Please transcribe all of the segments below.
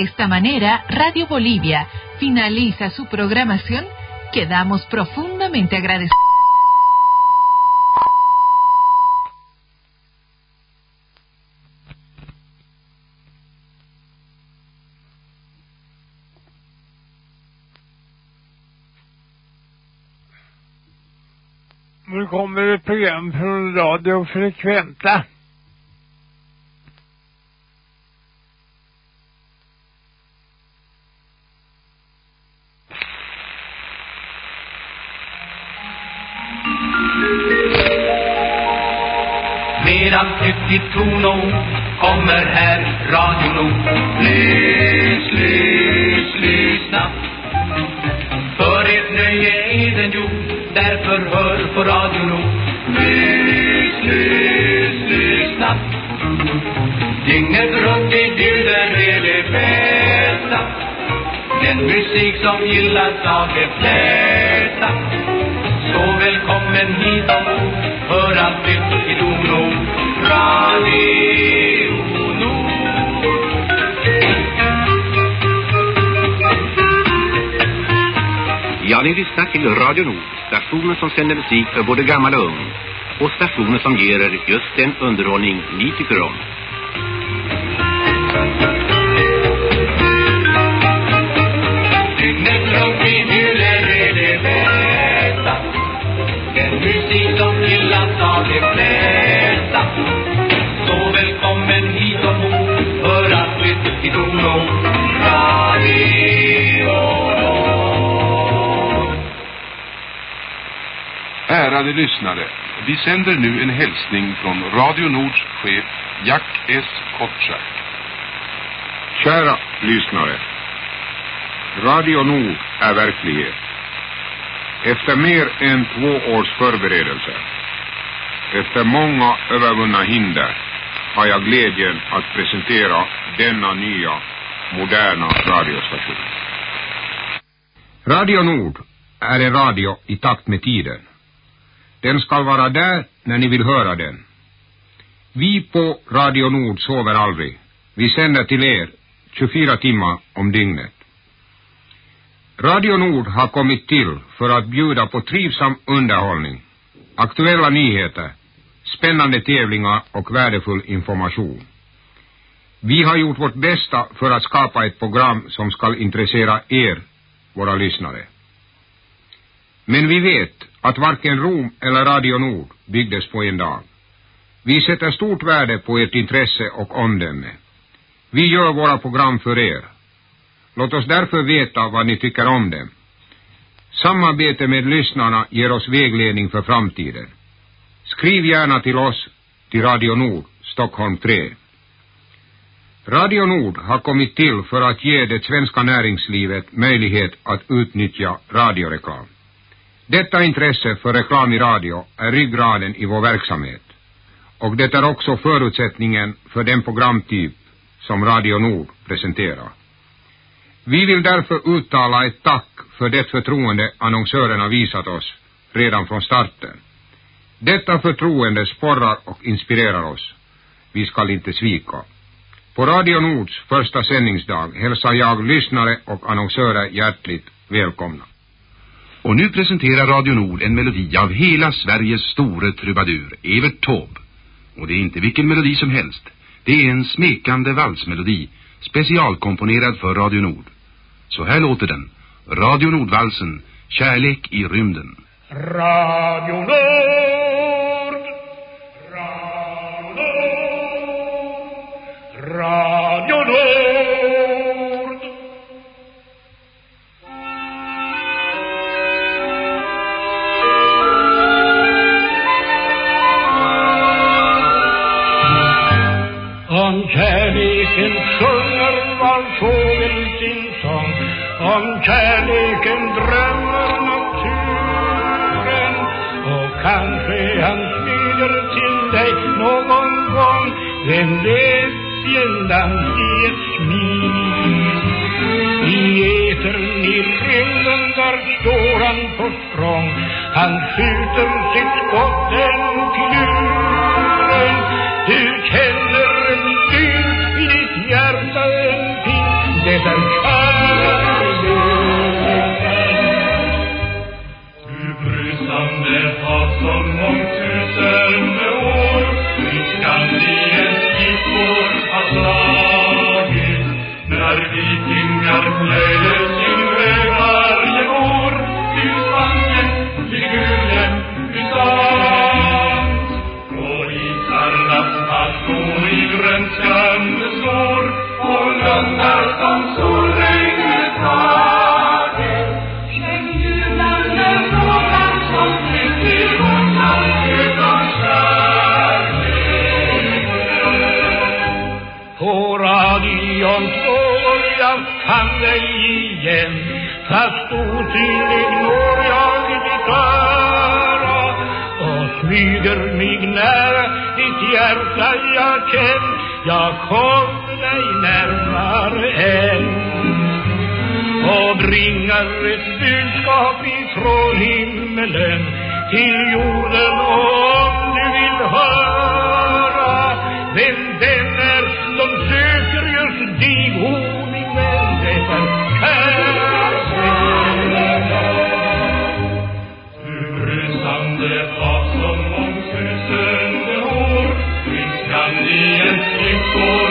De esta manera, Radio Bolivia finaliza su programación. Quedamos profundamente agradecidos. Allt högt i tono kommer här Radio Nord. Lys, lys, lyssna. För ert nöje är den gjord, därför hör på Radio Nord. Lys, lys, lyssna. Dygnet runt i bjuder är det bästa. Den musik som gillas av de flesta. Så välkommen hit ombord, hör allt nytt i Dono. Radio Nord. Ja, ni lyssnar till Radio Nord, stationen som sänder musik för både gammal och ung. Och stationen som ger er just den underhållning ni tycker om. Dygnet runt är det bästa. Den musik som gillas av de flesta. Välkommen hit ombord, hör allt nytt i Dono. Radio Nord. Ärade lyssnare, vi sänder nu en hälsning från Radio Nords chef Jack S. Kotschack. Kära lyssnare. Radio Nord är verklighet. Efter mer än två års förberedelser, efter många övervunna hinder, har jag glädjen att presentera denna nya, moderna radiostation. Radio Nord är en radio i takt med tiden. Den ska vara där när ni vill höra den. Vi på Radio Nord sover aldrig. Vi sänder till er 24 timmar om dygnet. Radio Nord har kommit till för att bjuda på trivsam underhållning, aktuella nyheter, spännande tävlingar och värdefull information. Vi har gjort vårt bästa för att skapa ett program som skall intressera er, våra lyssnare. Men vi vet att varken Rom eller Radio Nord byggdes på en dag. Vi sätter stort värde på ert intresse och omdöme. Vi gör våra program för er. Låt oss därför veta vad ni tycker om dem. Samarbete med lyssnarna ger oss vägledning för framtiden. Skriv gärna till oss till Radio Nord, Stockholm 3. Radio Nord har kommit till för att ge det svenska näringslivet möjlighet att utnyttja radioreklam. Detta intresse för reklam i radio är ryggraden i vår verksamhet och det är också förutsättningen för den programtyp som Radio Nord presenterar. Vi vill därför uttala ett tack för det förtroende annonsörerna visat oss redan från starten. Detta förtroende sporrar och inspirerar oss. Vi skall inte svika. På Radio Nords första sändningsdag hälsar jag lyssnare och annonsörer hjärtligt välkomna. Och nu presenterar Radio Nord en melodi av hela Sveriges store trubadur, Evert Taube. Och det är inte vilken melodi som helst. Det är en smekande valsmelodi, specialkomponerad för Radio Nord. Så här låter den. Radio Nordvalsen, Kärlek i rymden. Radio Nord. Bringar ett budskap ifrån himmelen till jorden om du vill höra vem den är som söker just dig, o min vän, det är kärlek. Du brusande hav som omsusande år Kring Skandiens flickor har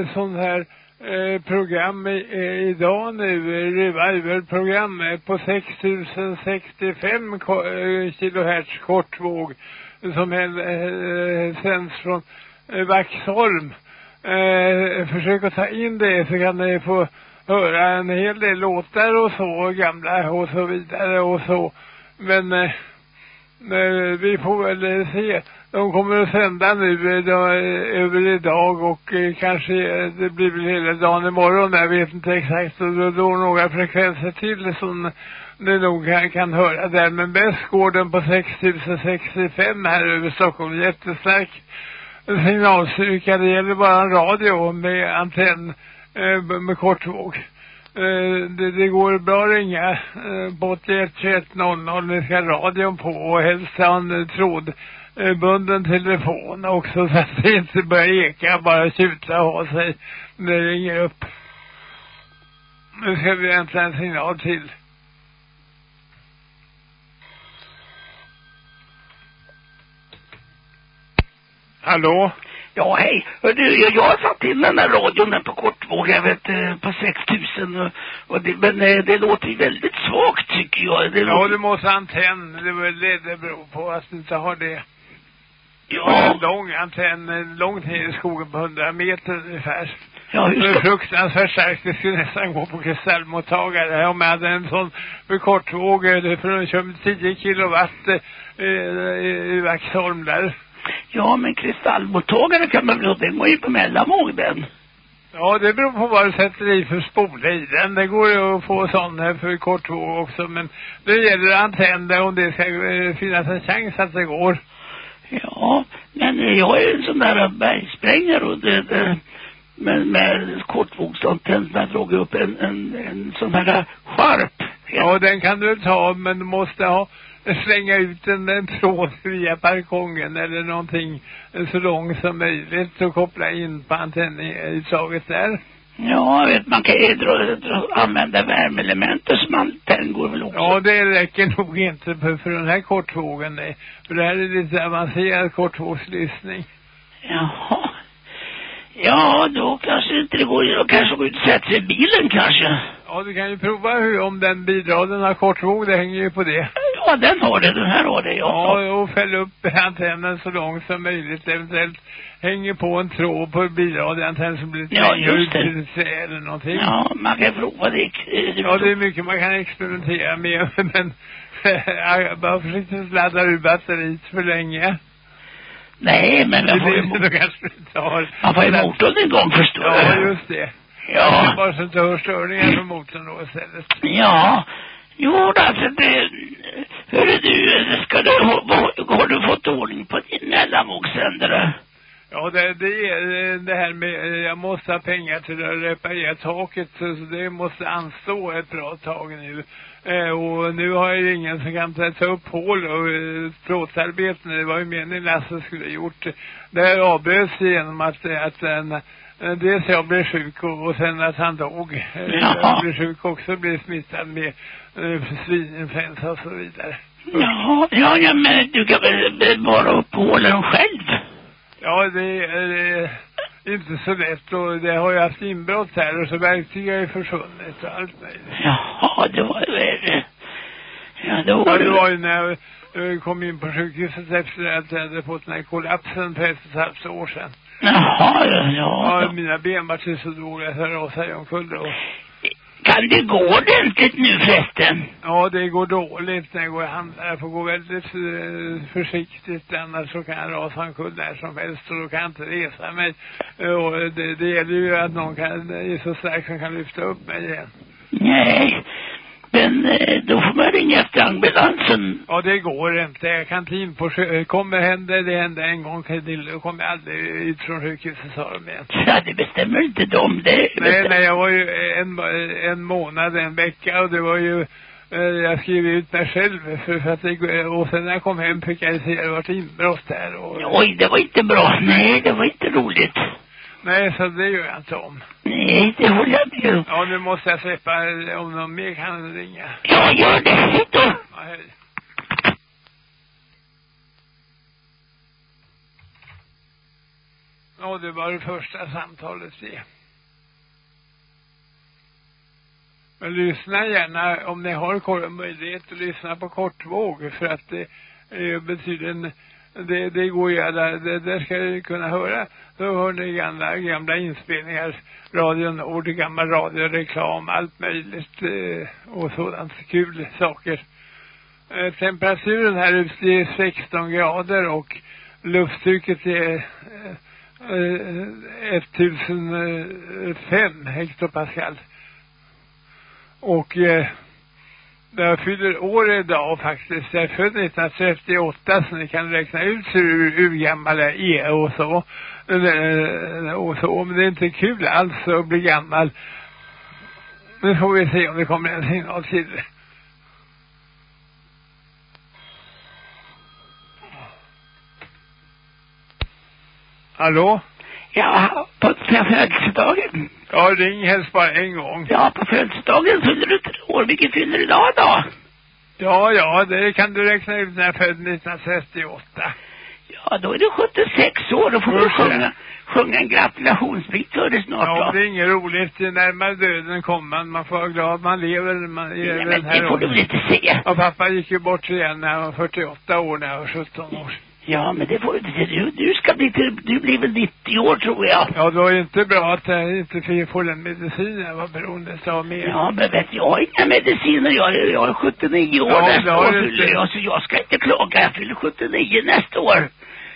eh, sån här eh, program i, eh, idag nu, revival-program eh, på 6065 ko- eh, kilohertz kortvåg som eh, sänds från eh, Vaxholm. Eh, försök att ta in det så kan ni få höra en hel del låtar och så, gamla och så vidare och så. Men eh, vi får väl se. De kommer att sända nu eh, då, eh, över idag och eh, kanske eh, det blir väl hela dagen imorgon. Jag vet inte exakt. Och då, då några frekvenser till som ni nog kan, kan höra där. Men bäst går den på 6065 här över Stockholm. Jättestark signalstyrka. Det gäller bara en radio med antenn eh, med kortvåg. Eh, det, det går bra att ringa eh, på 81 21 00. Ni ska radion på och helst ha en trådbunden tråd bunden telefon också så att det inte börjar eka, bara tjuta och ha sig när det ringer upp. Nu ska vi vänta en signal till. Hallå? Ja, hej. Du, jag, har satt in den här radion där på kortvåg, jag vet, eh, på 6000 och, och det, men eh, det låter ju väldigt svagt tycker jag. Det Ja, låter, du måste ha antenn. Det väl det det beror på att du inte har det. ja, En lång antenn, långt ner i skogen på 100 meter ungefär. ja, hur Det är ska, fruktansvärt starkt. Det skulle nästan gå på kristallmottagare. Om jag hade en sån för kortvåg, eh, för de kör med 10 kilowatt eh, i i Vaxholm där. Ja men kristallmottagare kan man väl den går ju på mellanvåg den. Ja, det beror på vad du sätter i för spola i den. Det går ju att få sån här för kortvåg också. Men det gäller antenner om det ska eh, finnas en chans att det går. Ja, men eh, jag har ju en sån där bergsprängare och det, det med, med kortvågsantenn drog jag upp en, en, en sån här skärp. Ja, den kan du ta, men du måste ha slänga ut en, en tråd via balkongen eller någonting så långt som möjligt och koppla in på antennutslaget där. Ja, vet, man kan ju använda värmeelementer som antenn går väl också. Ja, det räcker nog inte för, för den här kortvågen. Nej. För det här är lite avancerad kortvågslyssning. Jaha. Ja, då kanske inte det går. Då kanske går ut och sätter sig i bilen kanske. Ja, du kan ju prova hur, om den bidragen har kortvåg, det hänger ju på det. Ja, den har det. Den här har det, ja. Ja, och fäll upp antennen så långt som möjligt. Eventuellt hänger på en tråd på bilradioantenn som blir Ja, just det. eller någonting. Ja, man kan prova det. Ja, det är mycket man kan experimentera med, men jag bara försiktigt laddar ur batteriet för länge. Nej, men Det man får ju, då kanske det tar. man får ju motorn igång förstår Ja, du. just det. Ja. Det är bara så att du hör störningar från motorn då istället. Ja. Jo, alltså det... Hörru du, ska du, har, du fått ordning på din mellanvågssändare? Ja, det, det är det här med, jag måste ha pengar till att reparera taket, så det måste anstå ett bra tag nu. Eh, och nu har jag ingen som kan ta upp hål och eh, plåtarbeten. Det var ju meningen Lasse skulle ha gjort. Det här avbröts genom att, att en, eh, dels jag blev sjuk och, och sen att han dog. Eh, Jaha. Jag blev sjuk också, blev smittad med eh, svininfluensa och så vidare. Ja, ja, ja, men du kan väl bara upp hålen själv? Ja, det är, det är inte så lätt och det har ju haft inbrott här och så verktyg har ju försvunnit och allt möjligt. Jaha, det var väl... Ja, Ja, var det det... var ju när jag eh, kom in på sjukhuset efter att jag hade fått den här kollapsen för ett och ett halvt år sedan. Jaha, ja, Ja, ja. mina ben var så dåliga så jag rasade omkull då. Kan det gå ordentligt nu förresten? Ja, det går dåligt när jag går och handlar. Jag får gå väldigt eh, försiktigt annars så kan jag rasa omkull när som helst och då kan jag inte resa mig. Eh, Och det, det gäller ju att någon kan, är så stark som kan lyfta upp mig igen. Nej, men eh, då får man ringa efter ambulansen. Ja, det går inte. Jag kan inte in på sjö. Kommer hända det hända en gång till, då kommer jag aldrig ut från sjukhuset, sa de igen. Ja, det bestämmer inte de. Det Nej, nej, jag var ju en, en månad, en vecka och det var ju, eh, jag skrev ut mig själv för, för att det, och sen när jag kom hem fick jag se att det var inbrott där och, Oj, det var inte bra. Nej, det var inte roligt. Nej, så det gör jag inte om. Nej, det håller jag med om. Ja, nu måste jag släppa, om någon mer kan ringa. Ja, gör det. Hej då. Ja, hej. Ja, det var det första samtalet det. Men lyssna gärna om ni har möjlighet att lyssna på kortvåg för att det eh, betyder en, det, det går ju alla, det, det ska ni kunna höra. Då hör ni gamla, gamla inspelningar, Radio Nord, gammal radioreklam, allt möjligt eh, och sådant kul saker. Eh, temperaturen här ute är 16 grader och lufttrycket är eh, eh, 1005 hektopascal. Och eh, jag fyller år idag faktiskt. Jag är född 1938 så ni kan räkna ut hur, hur gammal jag är och så. Och så. Men det är inte kul alls att bli gammal. Nu får vi se om det kommer en signal till. Hallå? Ja, på födelsedagen. Ja, ring helst bara en gång. Ja, på födelsedagen fyller du tre år. Vilket fyller du idag då? Ja, ja, det kan du räkna ut när jag född 1938. Ja, då är du 76 år. Då får du Usch, sjunga, sjunga en gratulationsbit för dig snart Ja, då. det är inget roligt. Närmare döden kommer man. Man får vara glad man lever. Man är Ja, den men det får du väl inte se. Ja, pappa gick ju bort igen när han var 48 år, när jag var 17 år. Ja, men det får du. Du, du ska bli du blir väl 90 år tror jag. Ja, det var ju inte bra att jag inte fick få den medicin jag var beroende av mer. Ja, men vet du, jag har inga mediciner. Jag, jag är 79 år Ja, nästa år. du Fyller jag, så jag ska inte klaga. Jag fyller 79 nästa år.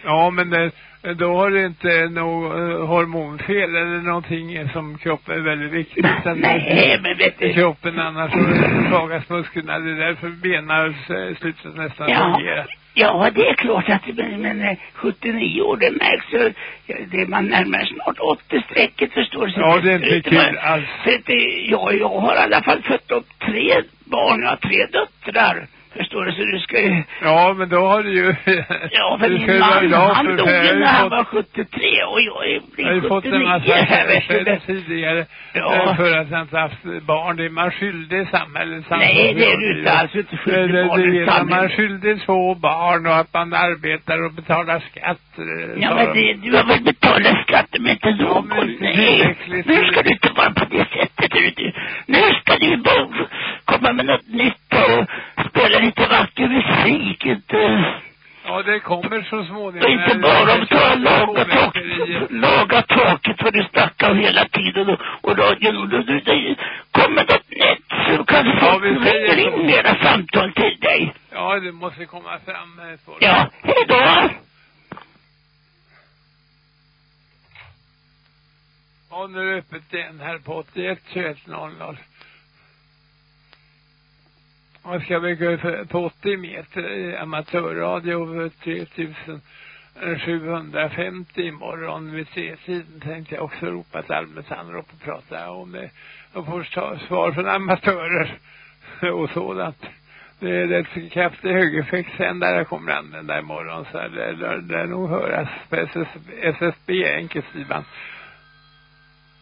Ja, men det, då har du inte något uh, hormonfel eller någonting som kroppen är väldigt viktigt. Nej, men vet du. kroppen annars svagas musklerna. Det är därför benar eh, slutar nästan Ja, fungera. ja, det är klart att men, men eh, 79 år, det märks ju. Det man närmar snart 80-strecket förstår. Så Ja, det är inte kul alls. Ja, jag har i alla fall fött upp tre barn, jag har tre döttrar. Förstår du, så du ska ju... Ja, men då har du ju... Ja, för min man, han dog ju när han var 73 och jag är Jag har ju blir fått en 79 massa tidigare Ja. eh, för att jag inte haft barn. Det är man skyldig samhället. Nej, det är du inte alls inte skyldig Eh, det, barnen det är att man skyldig två barn och att man arbetar och betalar skatt. eh, Ja, men de. det, du har väl betalat skatten med inte Ja, någon? men Nej, nu ska du inte vara på det sättet. Du, du. Nu ska du bara komma med något nytt och spela lite vacker musik. Inte, Ja, det kommer så småningom. och inte bara om ta laga, tak, påverkar i- laga taket vad du snackar om hela tiden och, och radion. Och, du, du, kommer något nytt så kanske Ja, folk vi säger ringer så. in mera samtal till dig. Ja, det måste komma fram. eh, på- Ja, hej då. Ja, nu är det öppet igen här på 81 21 00. Och ska vi gå för- på 80 meter i amatörradio för 3750 imorgon vid tretiden tänkte jag också ropa till allmänt anrop och prata om det. Och få ta svar från amatörer och sådant. Det är rätt kraftig högeffektsändare kommer att använda imorgon så det lär, lär nog höras på SSB, SSB enkelsidan.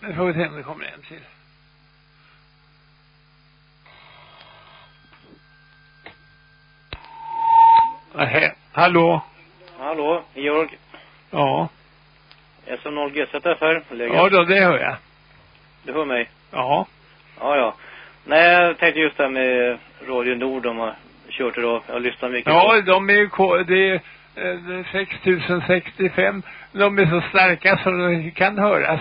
Nu får vi se om det kommer en till. Nähä, hallå? Hallå, Georg. Ja. SO0 GZFR. Läge. Ja då, det hör jag. Du hör mig? Ja. Ja, ja. Nej, jag tänkte just det här med Radio Nord. De har kört idag. Jag har lyssnat mycket. Ja, de är ju, det är, eh, det är 6065. De är så starka så de kan höras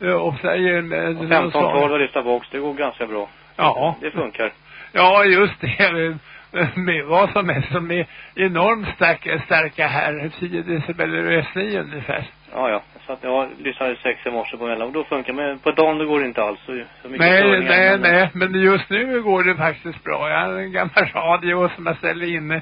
eh, ofta i en... eh, Och 15 12 har lyssnat box. Det går ganska bra. Ja. Det funkar. Ja, just det. Eh, Med vad som helst. De är enormt starka, starka här. 10 decibel S9 ungefär. Ja, ja. Så att jag lyssnade sex i morse på mellan och då funkar Men på dagen då går det inte alls. Så, så mycket Nej, nej, Men- nej. Men just nu går det faktiskt bra. Jag har en gammal radio som jag ställer in eh,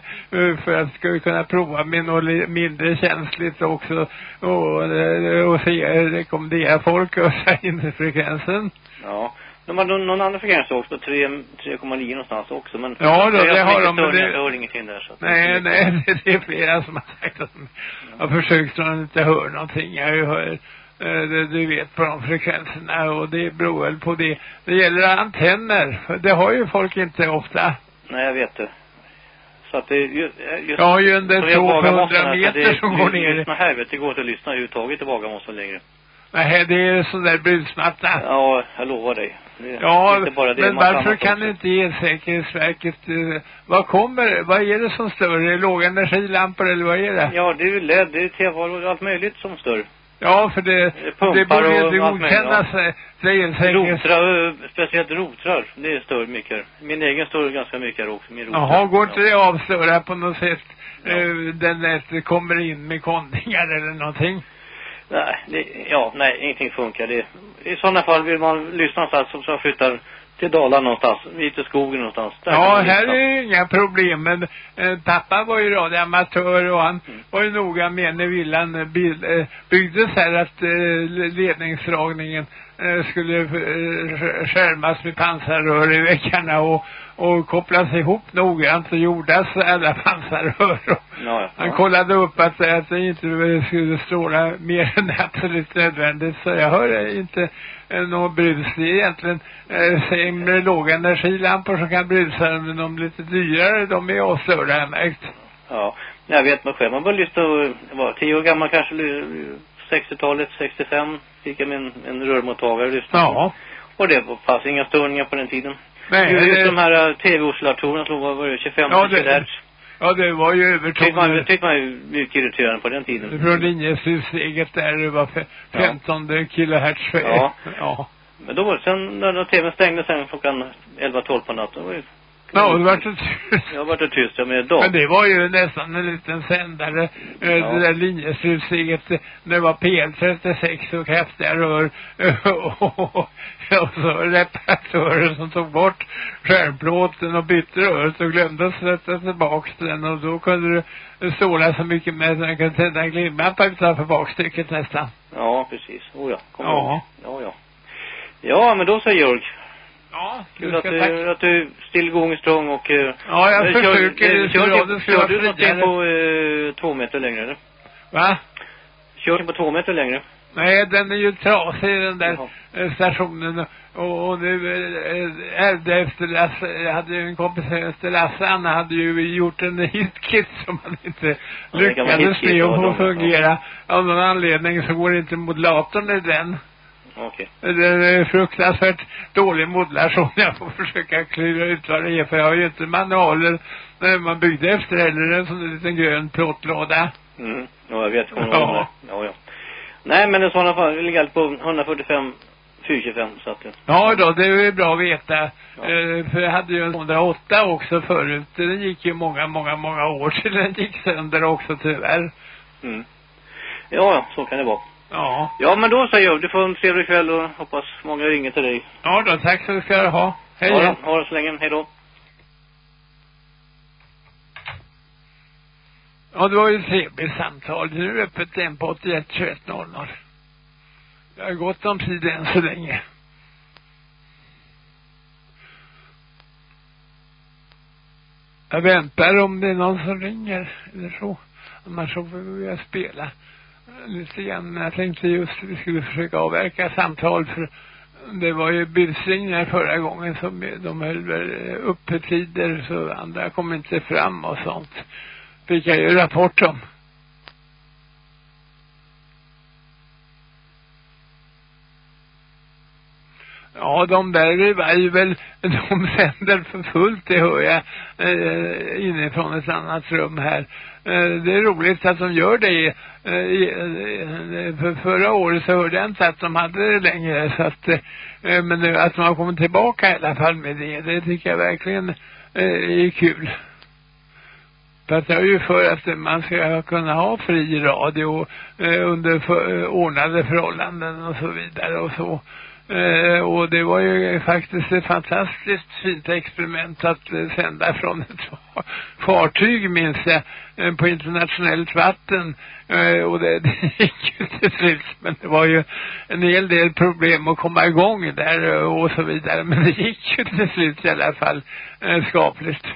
för att ska kunna prova med något mindre känsligt också. Och, eh, och se, rekommendera folk att säga in frekvensen. Ja. De har någon, någon annan frekvens också. 3 3,9 någonstans också. Men Ja, då, det så har de, men det- Jag hör ingenting där. Så att Nej, nej, det- det är flera som har sagt att de har försökt så de inte hör någonting. Jag hör, eh, det, du vet, på de frekvenserna och det beror väl på det. Det gäller antenner. Det har ju folk inte ofta. Nej, jag vet det. Så att det eh, just... Jag har ju en vågar 200 måste nästan- meter som går ner. Lyssna helvete, det går inte att lyssna överhuvudtaget i Bagarmossen längre. Nej, det är sån där brusmatta. Ja, jag lovar dig. Det är Ja, det, men varför kan också. inte Elsäkerhetsverket, eh, vad kommer, vad är det som stör? Är det låga energilampor eller vad är det? Ja, det är ju LED, det är tv och allt möjligt som stör. Ja, för det, pumpar det borde och inte godkännas, ja. ja. säger Elsäkerhets... Rotrar, eh, speciellt rotrar, det stör mycket. Min egen stör ganska mycket också, min rotrar. Jaha, går inte det avstöra på något sätt? Eh, den nätet kommer in med kondingar eller någonting? Nej, det, ja, nej, ingenting funkar. Det, I sådana fall vill man lyssna någonstans så, så flyttar till Dalarna någonstans, ut i skogen någonstans. Där Ja, här lyssna. är inga problem, men eh, pappa var ju radioamatör och han Mm. var ju noga med när villan eh, eh, byggdes här att eh, ledningsdragningen skulle eh, sk- skärmas med pansarrör i väggarna och, och kopplas ihop noggrant och jordas alla pansarrör. Ja, ja. han kollade upp att, att det inte skulle stråla mer än absolut nödvändigt så jag hör inte eh, något brus. Det är egentligen eh, sämre låga energilampor som kan brusa men de lite dyrare de är avstörda märkt. Ja, jag vet mig själv. Man började lyssna, och- jag var tio år gammal kanske, 60-talet, 65, fick jag min en rörmottagare och lyssnade. Ja. Och det var- fanns inga störningar på den tiden. Nej, Just det- de här uh, tv-oscillatorerna som var, var det 25 Ja, det- kilohertz. Ja, det var ju Tyckte man, det övertoner tyckte man ju mycket irriterande på den tiden. från linjesysteget där det var fe- 15 kilohertz. Ja. ja. Men då var det sen när, tvn stängde sen klockan 11-12 på natten. Då var ju, Ja, det vart det tyst. jag var det tyst, ja, men idag. Men det var ju nästan en liten sändare, eh, Ja. det där linjeslutsteget, eh, det var PL36 och kraftiga rör och så reparatörer som tog bort skärmplåten och bytte röret och glömde att sätta tillbaks den och då kunde du stråla så mycket med att man kunde tända en glimlampa utanför bakstycket nästan. Ja, precis. Oh ja, kom Ja. ihåg. Ja, ja. Ja, men då säger Jörg. Ja, Kul att du, att du still going strong och... eh, Ja, jag eh, försöker. eh, Det Kör, det kör, kör, vara du friare. på eh, två meter längre eller? Va? Kör du på två meter längre? Nej, den är ju trasig den där Jaha. eh, stationen. Och, och nu ärvde efter Lasse, jag hade ju en kompis efter Lasse, han hade ju gjort en hitkit som han inte Ja, det lyckades med att få fungera. Av någon anledning så går inte modulatorn i den. Okej. Det är fruktansvärt dålig modulation. Jag får försöka klura ut vad det är för jag har ju inte manualen när man byggde efter heller en sån liten grön plåtlåda. Mm. Ja, jag vet. Kommer Ja. ja. ja. Nej, men i sådana fall, vi ligger allt på 145, 425 så att det... Ja då, det är bra att veta. Ja. Eh, för jag hade ju en 108 också förut. Den gick ju många, många, många år till den gick sönder också tyvärr. Mm. Ja, så kan det vara. Ja. Ja, men då säger jag, du får en trevlig kväll och hoppas många ringer till dig. Ja då, tack så ska du ha. Hej då. ha det så länge, hej då. Ja, det var ju ett trevligt samtal. Nu är det öppet igen på 81 21 00. Det har gått om tid än så länge. Jag väntar om det är någon som ringer eller så. Annars så får vi spela lite grann. Men jag tänkte just att vi skulle försöka avverka samtal för det var ju busringningar förra gången som de höll väl eh, uppe tider så andra kom inte fram och sånt. Fick jag ju rapport om. Ja, de där var ju väl, de sänder för fullt, det hör jag eh, inifrån ett annat rum här. Eh, det är roligt att de gör det. Eh, eh, för förra året så hörde jag inte att de hade det längre, så att, eh, men nu, att de har kommit tillbaka i alla fall med det, det tycker jag verkligen eh, är kul. För att jag är ju för att man ska kunna ha fri radio eh, under för, eh, ordnade förhållanden och så vidare och så. Eh, och det var ju faktiskt ett fantastiskt fint experiment att eh, sända från ett fartyg minns jag eh, på internationellt vatten. Eh, och det, det gick ju till slut. Men det var ju en hel del problem att komma igång där eh, och så vidare. Men det gick ju till slut i alla fall eh, skapligt.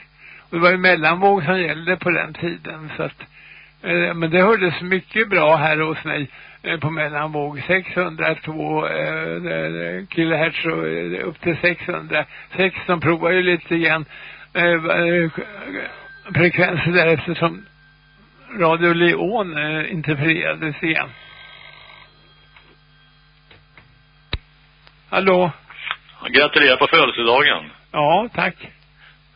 Och det var ju mellanvåg som gällde på den tiden så att eh, men det hördes mycket bra här hos mig på mellanvåg 602 eh, kilohertz och eh, upp till 606 de provar ju lite eh, eh, frekvenser där eftersom Radio Leon eh, interfererades igen. Hallå? Gratulerar på födelsedagen. Ja, tack.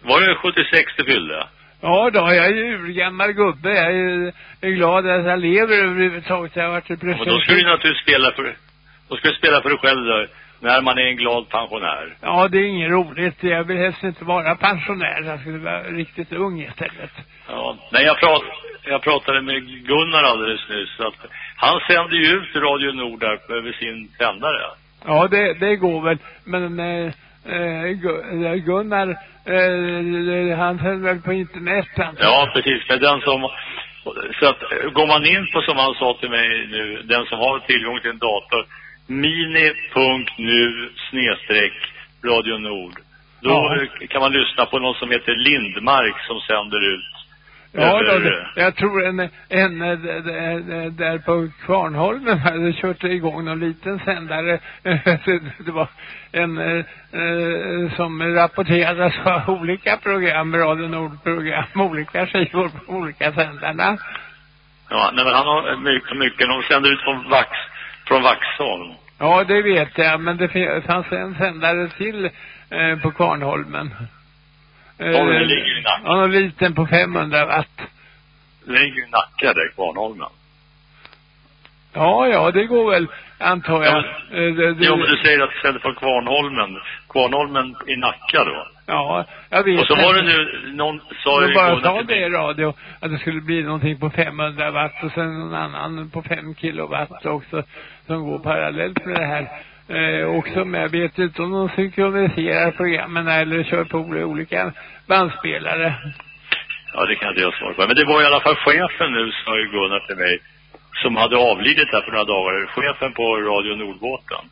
Var det 76 du fyllde? Ja då, jag är ju urgammal gubbe. Jag är, är glad att jag lever överhuvudtaget. Jag har varit i Men då ska du naturligtvis spela för, då ska du spela för dig själv då, när man är en glad pensionär. Ja, det är inget roligt. Jag vill helst inte vara pensionär. Jag skulle vara riktigt ung istället. Ja. Nej, jag, prat, jag pratade med Gunnar alldeles nyss. Att han sänder ju ut Radio Nord där över sin sändare. Ja, det, det går väl. Men eh, Gunnar, eh, han sänder väl på internet? antar jag. Ja, precis. Men den som... Så att eh, går man in på, som han sa till mig nu, den som har tillgång till en dator, mini.nu snedstreck Radio Nord. Då Ja. eh, kan man lyssna på någon som heter Lindmark som sänder ut. Ja, då, det, jag tror en, en eh, d- d- d- där på Kvarnholmen hade kört igång någon liten sändare. det, var en eh, eh, som rapporterade så olika program, Radio Nord-program, olika skivor på olika sändarna. Ja, nej, men han har mycket, mycket. De sänder ut från Vax, från Vaxholm. Ja, det vet jag, men det fanns en sändare till eh, på Kvarnholmen. Eh, Ja, den ligger i Nacka. Ja, någon liten på 500 watt. Ligger i Nacka där, Kvarnholmen. Ja, ja, det går väl, antar jag. Ja, Eh, det, det, Jo, men du säger att sänder från Kvarnholmen. Kvarnholmen i Nacka då. Ja, jag vet Och så var det nu, någon sa ju bara sa det i radio att det skulle bli någonting på 500 watt och sen någon annan på 5 kilowatt också som går parallellt med det här. Eh, också jag vet inte om de synkroniserar programmen eller kör på olika bandspelare. Ja, det kan inte jag svara på. Men det var i alla fall chefen nu, sa ju Gunnar till mig, som hade avlidit där för några dagar. Chefen på Radio Nordbåten.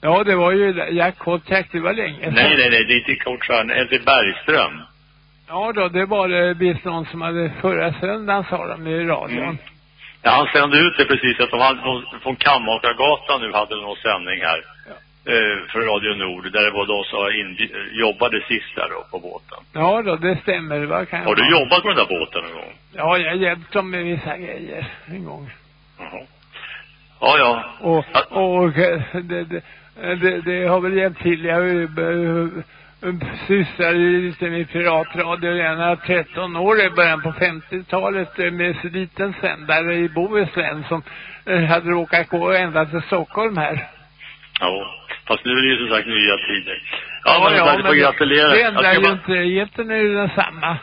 Ja, det var ju Jack Kotiak, det var länge sedan. Nej, nej, nej, det är inte Kortstjärn, eller Bergström. Ja då, det var det visst någon som hade förra söndagen sa de i radion. Mm. Ja, han sände ut det precis att de hade någon, från Kammakargatan nu hade någon sändning här. Eh, för Radio Nord, där det var de som jobbade sist där då på båten. Ja då, det stämmer. Vad kan Har du jobbat på den där båten någon gång? Ja, jag har hjälpt dem med vissa grejer en gång. Jaha. Ja, ja. Och, och det, det, det, det har väl hjälpt till. Jag har ju sysslade lite med piratradio när jag var 13 år i början på 50-talet eh, med så liten sändare i Bohuslän som eh, hade råkat gå ända till Stockholm här. Ja. Fast nu är det ju som sagt nya tider. Ja, men, du får gratulera. det ändrar ju bara- inte. Eten är ju densamma.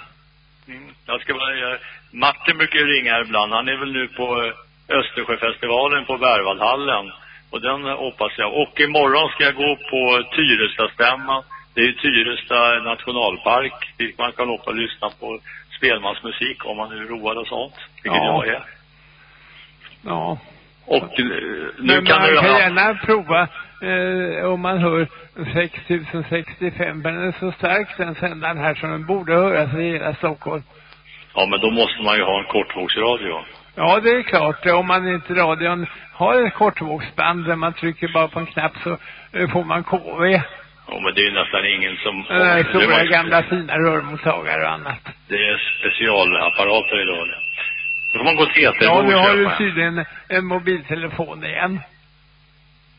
Jag ska bara, jag, Martin brukar ju ringa här ibland. Han är väl nu på, Östersjöfestivalen på Berwaldhallen. Och den hoppas jag. Och imorgon ska jag gå på Tyresta-stämman. Det är ju Tyresta nationalpark dit man kan åka och lyssna på spelmansmusik om man nu är road och sånt. Vilket Ja. jag är. Ja. Och eh, nu Men kan man du kan gärna prova eh, om man hör 6065 men den är så stark den sändaren här som den borde höras i hela Stockholm. Ja, men då måste man ju ha en kortvågsradio. Ja, det är klart. Om man inte radion har ett kortvågsband där man trycker bara på en knapp så eh, får man KV. Ja, men det är ju nästan ingen som... Där det, stora gamla fina rörmottagare och annat. det är specialapparater idag. Då får man gå till Eterbo Ja, nu har du köpa. tydligen en mobiltelefon igen.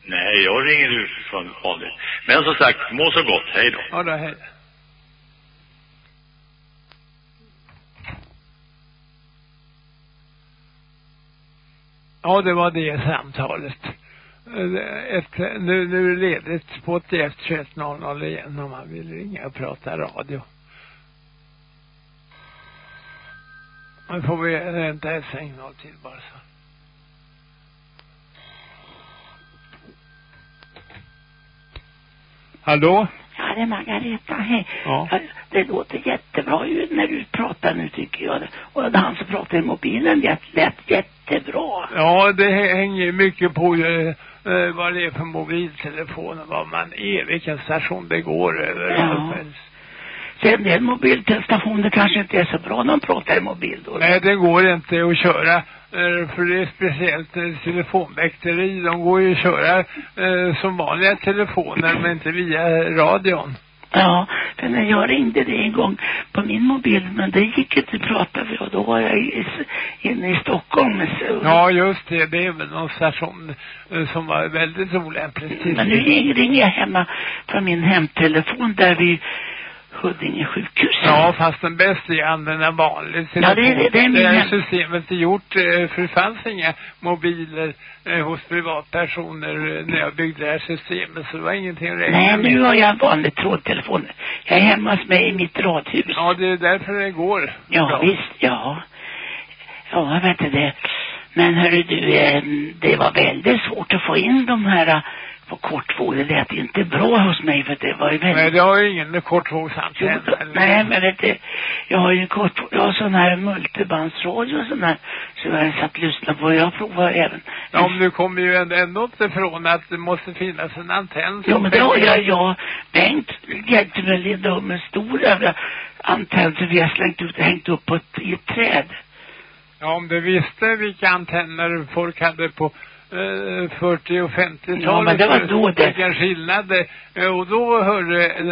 Nej, jag ringer ut från vanligt. Men som sagt, må så gott. Hej då. Ja, då, hej. Ja, det var det samtalet. Ett, nu, nu är det ledigt på 81 21 00 igen om man vill ringa och prata radio. Nu får vi vänta ett signal till bara så. Hallå? Ja, det är Margareta. Hej. Ja. Det låter jättebra ju när du pratar nu tycker jag. Och han som pratar i mobilen det lät jättebra. Ja, det hä- hänger ju mycket på eh, eh, vad det är för mobiltelefon och vad man är, vilken station det går över. Ja. Sen den mobilstationer kanske inte är så bra när de pratar i mobil då. Nej, det går inte att köra för det är speciellt eh, telefonväkteri. De går ju att köra eh, som vanliga telefoner men inte via radion. Ja, för när jag ringde det en gång på min mobil, men det gick inte att prata för jag, då var jag i, inne i Stockholm. Så, Ja, just det. Det är väl någon station eh, som var väldigt olämplig. Men nu ringer jag hemma från min hemtelefon där vid Huddinge sjukhus. Ja, fast den bästa är använda vanlig Ja, det är- det- det är det hem- systemet är gjort, eh, för det fanns inga mobiler eh, hos privatpersoner eh, när jag byggde det här systemet, så det var ingenting att räkna Nej, nu har jag en vanlig trådtelefon. Jag är hemma hos mig i mitt radhus. Ja, det är därför det går. Ja, bra. visst, ja. Ja, jag vet det. Men hörru du, det var väldigt svårt att få in de här på kortvåg. Det lät inte bra hos mig för det var ju väldigt... Nej, det har ju ingen kortvågsantenn. Jo, Nej, men du, jag har ju en kort, jag har sån här multibandsradio och sån här, så jag har satt och lyssnat på. Jag provar även. Ja, men du kommer ju ändå, inte ifrån att det måste finnas en antenn. Som men det har jag, jag, Bengt hjälpte mig leda om en stor jävla antenn som vi har slängt ut och hängt upp på ett, i ett träd. Ja, om du visste vilka antenner folk hade på 40 och 50-talet. Ja, men det var då det. Vilken skillnad eh, Och då hörde eh,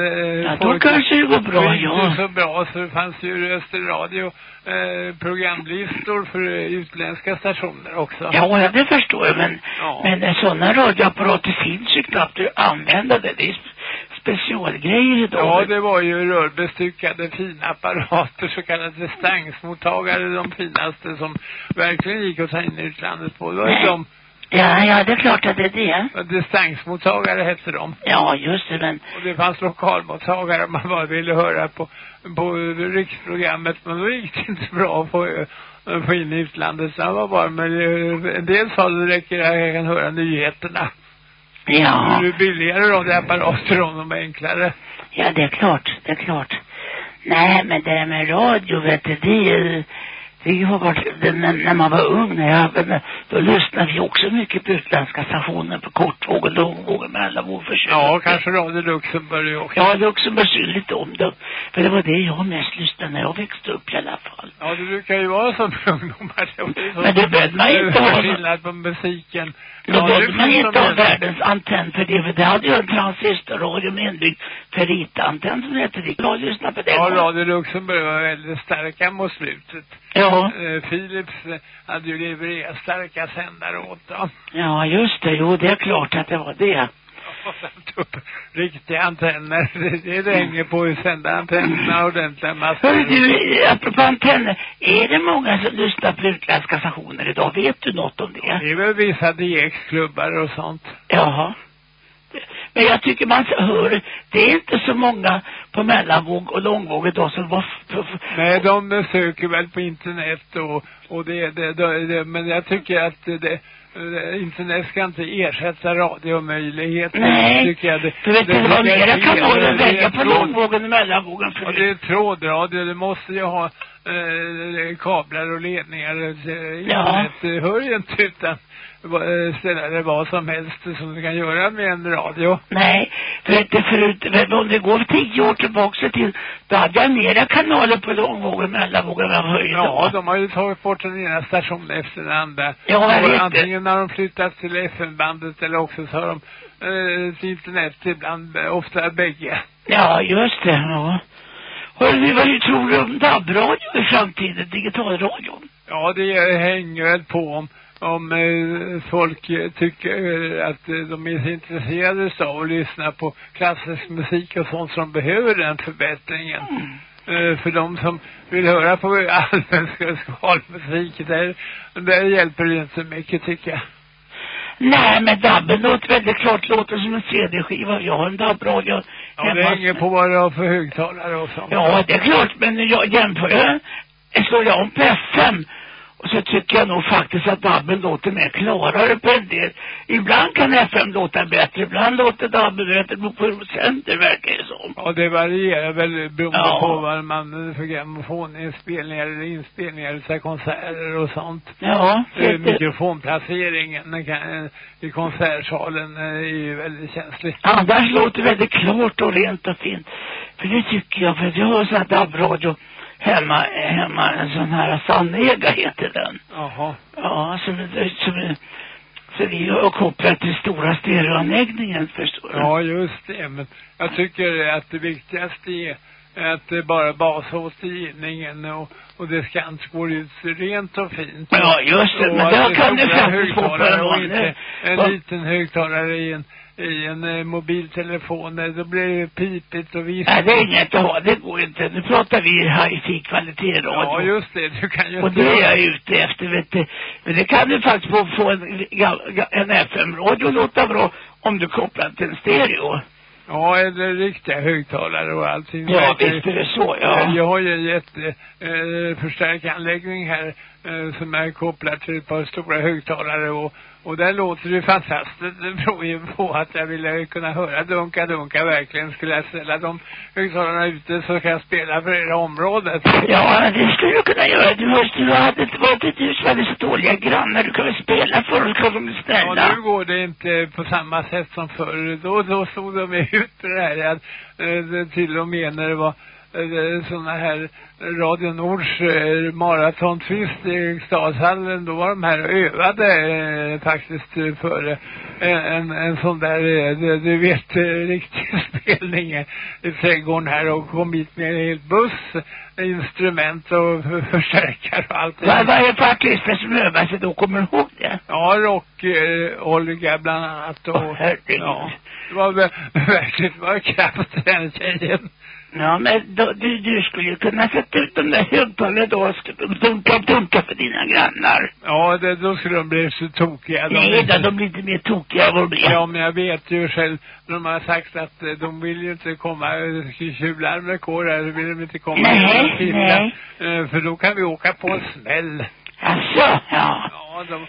Ja, då kanske det går bra, ja. så bra så det fanns ju Österradio eh, programlistor för eh, utländska stationer också. Ja, ja, det förstår jag, men, Ja. men eh, sådana radioapparater finns ju knappt att använda det. Det är sp- specialgrejer idag. Ja, det var ju rörbestyckade fina apparater, så kallade distansmottagare, de finaste som verkligen gick att ta in i utlandet på. Det var ju de, Ja, ja, det är klart att det är det. distansmottagare hette de. Ja, just det, men Och det fanns lokalmottagare om man bara ville höra på, på riksprogrammet, men då gick det inte bra att få, få in i utlandet. Så var bara, men eh, en del sa det räcker att jag kan höra nyheterna. ja, Det är billigare radioapparater om de är enklare. ja, det är klart, det är klart. Nej, men det där med radio, vet du, det är ju, det har varit, när, man var ung, när jag, då lyssnade vi också mycket på utländska stationer på kortvåg och långvåg och mellanvåg för Ja, kanske Radio Luxemburg också. Ja, synd lite om dem. För det var det jag mest lyssnade när jag växte upp i alla fall. Ja, det brukar ju vara med ungdomar. Det så- Men det behövde man inte ha. skillnad på musiken. Då behövde man inte ha världens antenn för det, för det hade ju en transistorradio med inbyggd ferritantenn som det heter. Det jag lyssna på det. Ja, Radio Luxemburg var väldigt starka mot slutet. Ja. Eh, Philips eh, hade ju levererat starka sändare åt dem. Ja, just det. Jo, det är klart att det var det. Och satt upp riktiga antenner. Det, det, hänger på att sända antennerna ordentliga massor. Hörru du, apropå antenner. Är det många som lyssnar på utländska stationer idag? Vet du något om det? Det är väl vissa DX-klubbar och sånt. Jaha. Men jag tycker man hör, det är inte så många på mellanvåg och långvåg idag som var... Nej, de söker väl på internet och, och det, det, det, det men jag tycker att det, internet ska inte ersätta radiomöjligheter. Nej, tycker jag. Det, du vet, det, det var mera kanaler välja på långvågen och mellanvågen. Och det är trådradio, det måste ju ha eh, kablar och ledningar. Eh, ja. hör ju inte utan Eh, ställa det vad som helst som du kan göra med en radio. Nej, för att det förut, om det går tio år tillbaka till, då hade jag mera kanaler på långvågen, mellanvågen och höjd. Ja, de har ju tagit bort den ena stationen efter den andra. Ja, jag vet Antingen när de flyttat till FN-bandet eller också så har de eh, till internet ibland, eh, ofta bägge. Ja, just det, ja. Hörru, vad tror du om DAB-radio i framtiden, digitalradion? Ja, det hänger väl på om om eh, folk tycker att eh, de är intresserade av att lyssna på klassisk musik och sånt som behöver den förbättringen. Mm. Eh, för de som vill höra på allmän skalmusik, där, där hjälper det inte så mycket tycker jag. Nej, men dabben låter väldigt klart, låter som en CD-skiva. Jag har en dabbradio Ja, det hänger på vad du har för högtalare och sånt. Ja, det är klart, men jag jämför jag, slår jag om på FM och så tycker jag nog faktiskt att dabben låter mer klarare på en del. Ibland kan FM låta bättre, ibland låter dabben bättre på producenter verkar det som. Ja, det varierar väl beroende ja. på vad man för grammofoninspelningar eller inspelningar så konserter och sånt. Ja. Det, mikrofonplaceringen kan, i konsertsalen är ju väldigt känslig. Annars låter väldigt klart och rent och fint. För det tycker jag, för jag hör sån här dabbradio hemma, hemma en sån här Sannega heter den. Jaha. Ja, som, som, så vi har kopplat till stora stereoanläggningen förstår du. Ja, just det. Men jag tycker att det viktigaste är att det bara basåtergivningen och, och det ska inte gå ut rent och fint. Ja, just det. Men där kan det faktiskt få på en, en, en liten högtalare i en i en eh, mobiltelefon. Då blir det pipigt och visst. Nej, det är inget att ha. Det går inte. Nu pratar vi high-fi-kvalitet radio. Ja, just det. Du kan ju Och det är jag ute efter, vet du. Men det kan du faktiskt få, få en, en FM-radio låta bra om du kopplar till en stereo. Ja, eller riktiga högtalare och allting. Ja, visst är det så, ja. Jag har ju en jätteförstärkaranläggning eh, här eh, som är kopplad till ett par stora högtalare och och där låter det fantastiskt. Det beror ju på att jag ville kunna höra Dunka Dunka verkligen. Skulle jag ställa de högtalarna ute så kan jag spela för hela området. Ja, det skulle du kunna göra. Du, måste, du hade inte varit ett hus hade så dåliga grannar. Du kan väl spela för dem, kan de snälla. Ja, nu går det inte på samma sätt som förr. Då, då stod de ut det här. Att, till och med när det var sådana här Radio Nords eh, maratontvist i Stadshallen, då var de här och övade eh, faktiskt eh, för eh, en, en sån där, eh, du vet, eh, riktig spelning i trädgården här och kom hit med en hel buss instrument och förstärkare och allt. Vad, är det för artister som övar sig då? Kommer du ihåg det? Ja, Rock, eh, Olga bland annat. Och, oh, ja, det var verkligen, var kraft den tjejen. Ja, men då, du, du skulle ju kunna sätta ut de där högtalarna då och dunka, dunka för dina grannar. Ja, det, då skulle de bli så tokiga. De Nej, inte... de blir inte mer tokiga vad blir. Ja, men jag vet ju själv, de har sagt att eh, de vill ju inte komma, tjuvlarm kår här, så vill de inte komma. Nej, nej. Eh, för då kan vi åka på en smäll. Alltså, ja. Ja, de,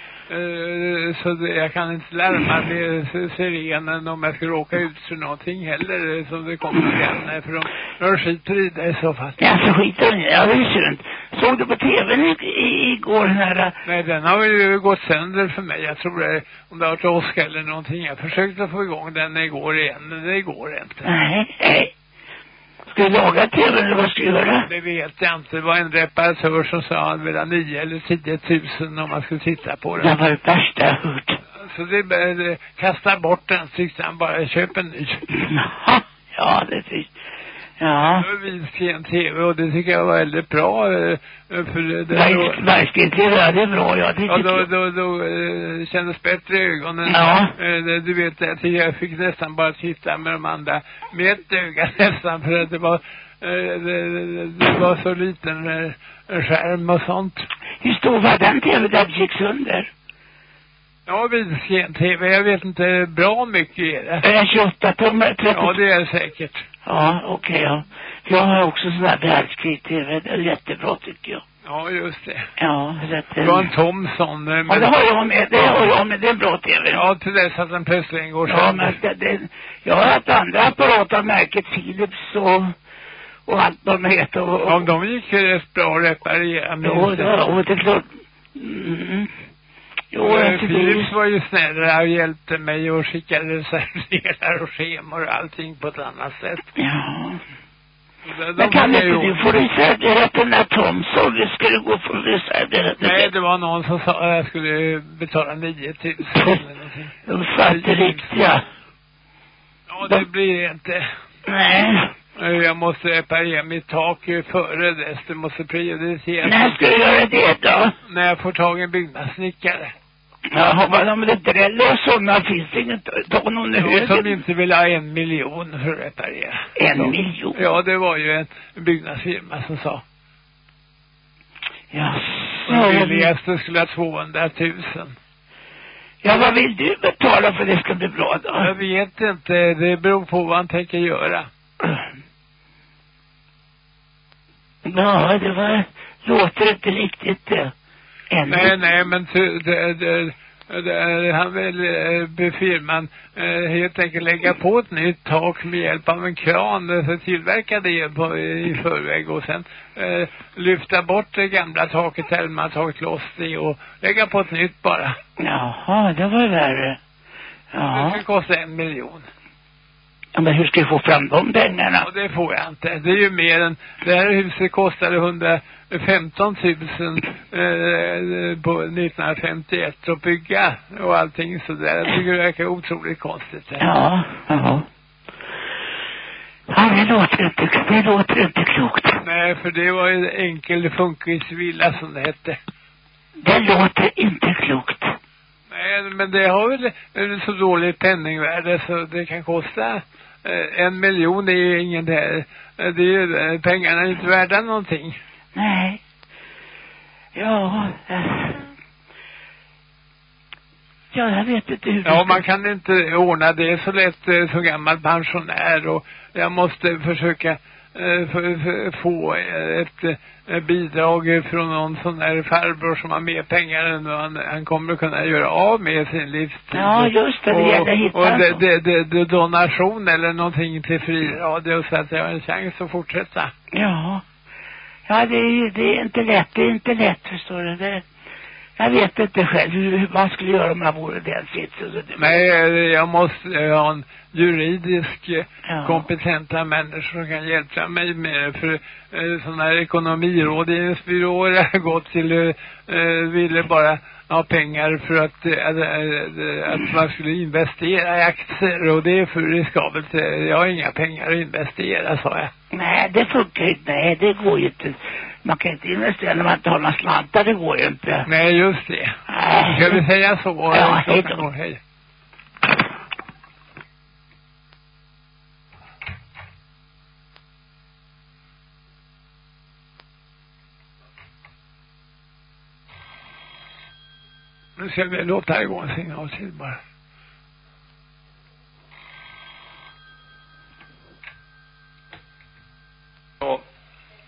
så jag kan inte larma med sirenen om jag ska råka ut för någonting heller som det kommer igen. För de, de skiter i det så fall. Ja, så skiter de Ja, det är synd. Såg du på tvn i, i, igår den här... Nej, den har ju gått sönder för mig. Jag tror det, om det har varit åska eller någonting. Jag försökte få igång den igår igen, men det går inte. Nej, nej. Du laga tv eller vad ska du göra? Det vet jag inte. Det var en reparatör som sa att mellan 9 eller 10 tusen om man skulle titta på den. Det var det värsta jag hört. Så det, det kasta bort den tyckte han bara, köp en ny. Ja det tyckte Ja. Vidskren tv och det tycker jag var väldigt bra. Eh, för det, Vidskren tv, ja det är bra, ja det Ja, då, då, då äh, kändes bättre i ögonen. Ja. Äh, du vet, jag, jag fick nästan bara titta med de andra med ett öga nästan för att det var, det, det, var så liten skärm och sånt. Hur stor var den tv där gick sönder? Ja, vidsken-tv. Jag vet inte bra mycket är det. Är det 28 tummar? 30? Ja, det är det säkert. Ja, okej ja. Jag har också sån här världskrig-tv. Det är jättebra tycker jag. Ja, just det. Ja, rätt. Det var en Thomson. eh, Ja, Men... det har jag med. Det har jag med. Det är en bra tv. Ja, till dess att den plötsligen går Ja, sönder. men det, det, jag har haft andra apparater av märket Philips och, och allt vad de heter. Och, och, Om de gick ju rätt bra att reparera. Jo, det, och det är klart. Mm. Jo, Eh, jag tycker Philips var ju snällare och hjälpte mig och skickade reservdelar och schemor och allting på ett annat sätt. Ja. De, de Men kan inte du få reservdelat den där Thomson? Det skulle gå för reservdelat. Nej, det var någon som sa att jag skulle betala 9000 eller någonting. De satte riktiga. Ja, det blir inte. Nej. Eh, Jag måste reparera mitt tak eh, före dess. Det måste prioriteras. När ska du göra det då? När jag får tag i en byggnadssnickare. Jaha, vad de Dreller och sådana finns det inget. Ta någon Ja, som höger. inte vill ha en miljon för att reparera. En miljon? Ja, det var ju en byggnadsfirma som sa. Ja. Den billigaste skulle ha 200 000. Ja, vad vill du betala för det ska bli bra då? Jag vet inte. Det beror på vad han tänker göra. Ja, det var, låter inte riktigt det. Ännu. Nej, nej, men ty- det, det, det, han vill eh, firman eh, helt enkelt lägga på ett nytt tak med hjälp av en kran så tillverka det på, i förväg och sen eh, lyfta bort det gamla taket eller man tagit loss det och lägga på ett nytt bara. Jaha, det var värre. Det Ja. skulle kosta en miljon. ja. Men hur ska du få fram de pengarna? Och det får jag inte. Det är ju mer än, det här huset kostade 115 000 eh, på 1951 att bygga och allting sådär. Jag tycker det verkar otroligt konstigt. Ja, ja. Ja, det låter inte, det låter inte klokt. Nej, för det var en enkel funkisvilla som det hette. Det låter inte klokt. Nej, men det har väl eh, så dåligt penningvärde så det kan kosta eh, en miljon. Är ju ingen det. Det är ju, pengarna är inte värda någonting. Nej. Ja, eh. Ja, jag vet inte hur Ja, man kan inte ordna det så lätt eh, som gammal pensionär och jag måste försöka eh, få ett bidrag från någon sån där farbror som har mer pengar än han, han kommer att kunna göra av med sin livstid. Ja, just det, det och, gäller att hitta Och det, sån. det, det, det, donation eller någonting till fri radio så att jag har en chans att fortsätta. Ja. Ja, det är ju, det är inte lätt, det är inte lätt förstår du. Det, jag vet inte själv hur, man skulle göra om jag vore den sitsen. Nej, eh, jag måste ha en juridisk eh, Ja. kompetenta människor som kan hjälpa mig med det. För eh, sådana här ekonomirådgivningsbyråer har gått till, eh, ville bara ha pengar för att, eh, att, man skulle investera i aktier och det är för riskabelt. Jag har inga pengar att investera, sa jag. nej, det funkar inte. Nej, det går ju inte. Man kan inte investera när man inte har några slantar, det går ju inte. Nej, just det. Nej. Ska vi säga så? Ja, hej då. hej. Nu ska vi låta det gå en signal till bara. Ja.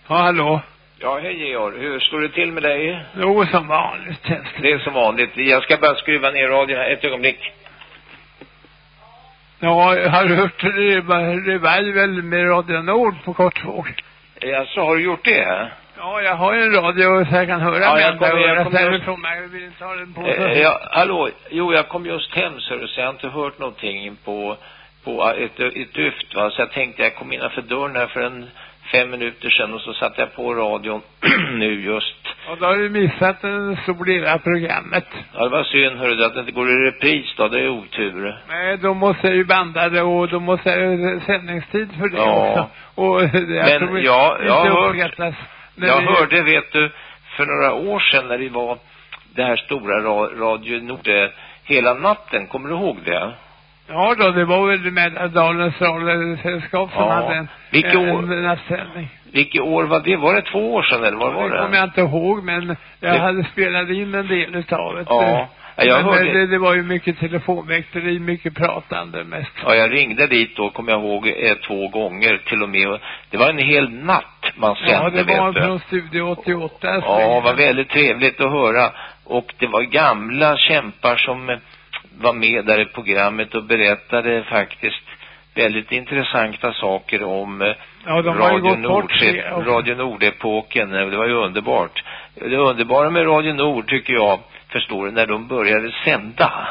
Ja, hallå. Ja, hej Georg. Hur står det till med dig? Jo, som vanligt känns det. Det är som vanligt. Jag ska bara skruva ner radion här ett ögonblick. Ja, jag har hört rev- revival med Radio Nord på kortvåg. Alltså, har du gjort det? Ja, jag har ju en radio så jag kan höra Ja, jag kommer- jag kommer just- därifrån. Men jag vill inte ha den på. Eh, ja, hallå? Jo, jag kom just hem så, jag har inte hört någonting på, på ett, ett dyft va. Så jag tänkte jag kom innanför dörren här för en fem minuter sedan och så satte jag på radion nu just. Och då har du missat en stor del av programmet. Ja, det var synd hörru, att det inte går i repris då. Det är otur. Nej, då måste jag ju banda det och då måste jag ju sändningstid för det Ja. också. Och jag Men tror ja, inte jag har hört- Jag vi- hörde, vet du, för några år sedan när det var det här stora ra Radio Nord hela natten. Kommer du ihåg det? Ja då, det var väl Mälardalens radiosällskap som Ja. hade en, Vilket år? en nattsändning. Vilket år var det? Var det två år sedan eller vad var det det? kommer jag inte ihåg, men jag Det- hade spelat in en del utav det. Ja. Ja, jag Men hörde... det, det var ju mycket telefonväkteri, mycket pratande mest. Ja, jag ringde dit då, kommer jag ihåg, eh, två gånger till och med. Det var en hel natt man sände, Ja, det var vet du. från Studio 88. Ja, var väldigt trevligt att höra. Och det var gamla kämpar som eh, var med där i programmet och berättade faktiskt väldigt intressanta saker om eh, Ja, de Radio Nord. Radio Nord-epoken. Det var ju underbart. Det underbara med Radio Nord tycker jag, förstår du, när de började sända.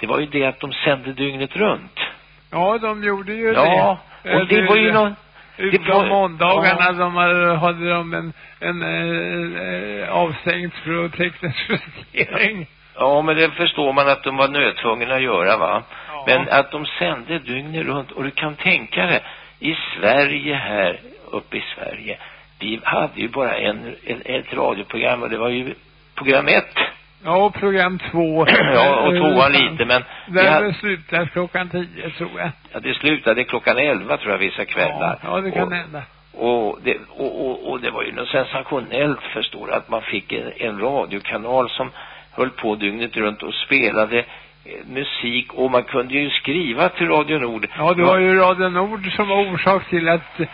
Det var ju det att de sände dygnet runt. Ja, de gjorde ju Ja, det. och det var ju någon... Ut det var- på måndagarna Ja. de hade, hade de en, en eh, eh, avstängt för teknisk justering. Ja, men det förstår man att de var nödtvungna att göra, va? Ja. Men att de sände dygnet runt, och du kan tänka dig, i Sverige här, uppe i Sverige, vi hade ju bara en, en, ett radioprogram och det var ju program ett. Ja, och program två. Ja, och eh, lite, men Där hade, slutar klockan tio, tror jag. ja, det slutade klockan elva tror jag vissa kvällar. Ja, ja det kan och, hända. Och det, och, och, och det var ju något sensationellt förstår att man fick en, en radiokanal som höll på dygnet runt och spelade musik och man kunde ju skriva till Radio Nord. Ja, det var ju Radio Nord som var orsak till att eh,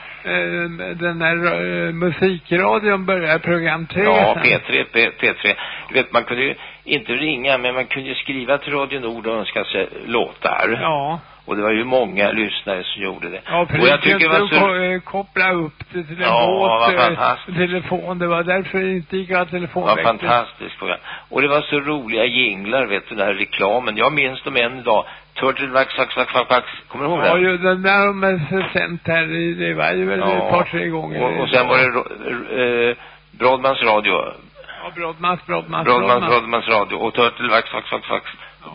den här eh, musikradion började program tre. Ja, sen. P3, P, P3. Du vet, man kunde ju inte ringa, men man kunde ju skriva till Radio Nord och önska sig låtar. Ja. Och det var ju många lyssnare som gjorde det. Ja, för och jag tycker det var så... eh, koppla upp det till en Ja, vad båt, eh, telefon. Det var därför det inte gick att ha Det telefonväxel. var fantastiskt program. Och det var så roliga jinglar, vet du, den här reklamen. Jag minns dem än idag. Turtle, vax, vax, vax, vax, vax. Kommer du ihåg Ja, det? ju den där de är sänt här, det var ju väl ett par, tre gånger. Och, och sen var det eh, Brodmans radio. Ja, Brodmans, Brodmans, Brodmans, Brodmans radio. Och Turtle, vax, vax, vax, vax.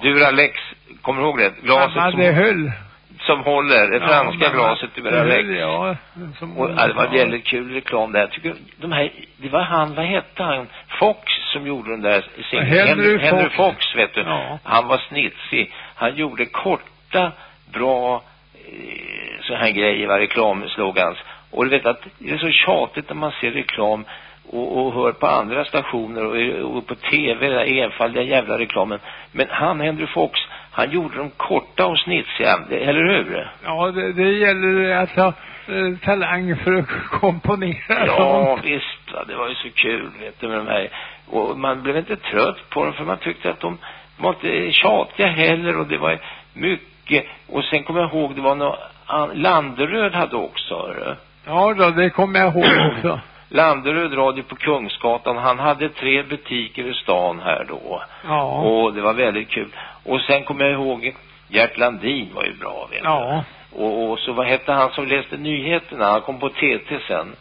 Duralex. Kommer du ihåg det? Glaset Mamma, som, det höll. som håller. Det franska mamma, glaset det Duralex. höll, ja. Som, Och, ja, det var ja. väldigt kul reklam där. Jag tycker, de här, det var han, vad hette han? Fox som gjorde den där singeln. Henry Henry Fox. Fox, vet du. Ja. Han var snitsig. Han gjorde korta, bra, eh, så här grejer, reklamslogans. Och du vet att det är så tjatigt när man ser reklam och, och hör på andra stationer och, och på tv, den där enfaldiga jävla reklamen. Men han, Henry Fox, han gjorde dem korta och snitsiga, eller hur? Ja, det, det gäller att ha eh, talang för att komponera Ja, sånt. visst. Det var ju så kul, vet du, med de här. Och man blev inte trött på dem för man tyckte att de var inte tjatiga heller och det var mycket. Och sen kommer jag ihåg, det var något, an- Landeröd hade också, hörru. Ja då, det kommer jag ihåg också. Landeröd radio på Kungsgatan, han hade tre butiker i stan här då. Ja. Och det var väldigt kul. Och sen kommer jag ihåg, Gert Landin var ju bra, vet du. Ja. Och, och så vad hette han som läste nyheterna? Han kom på TT sen.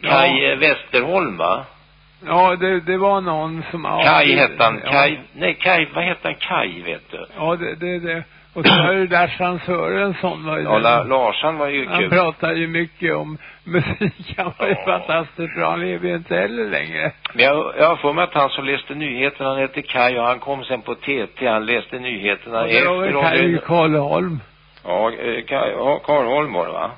Ja. Kaj eh, Westerholm, va? Ja, det, det var någon som... Ja, Kaj det- hette han. ja. Kaj, nej Kaj, vad hette han? Kaj, vet du. Ja, det, det, det. Och så var det Larsan Sörensson var ju Ja. La, Larsson var ju Han kul. pratar ju mycket om musik. Han var ju fantastiskt bra. Han lever ju inte heller längre. Men jag, jag har för mig att han som läste nyheterna, han hette Kaj och han kom sen på TT, han läste nyheterna Och det var väl efter Kaj Karlholm. Ja, eh, Kaj, ja, Karl Holm var det va?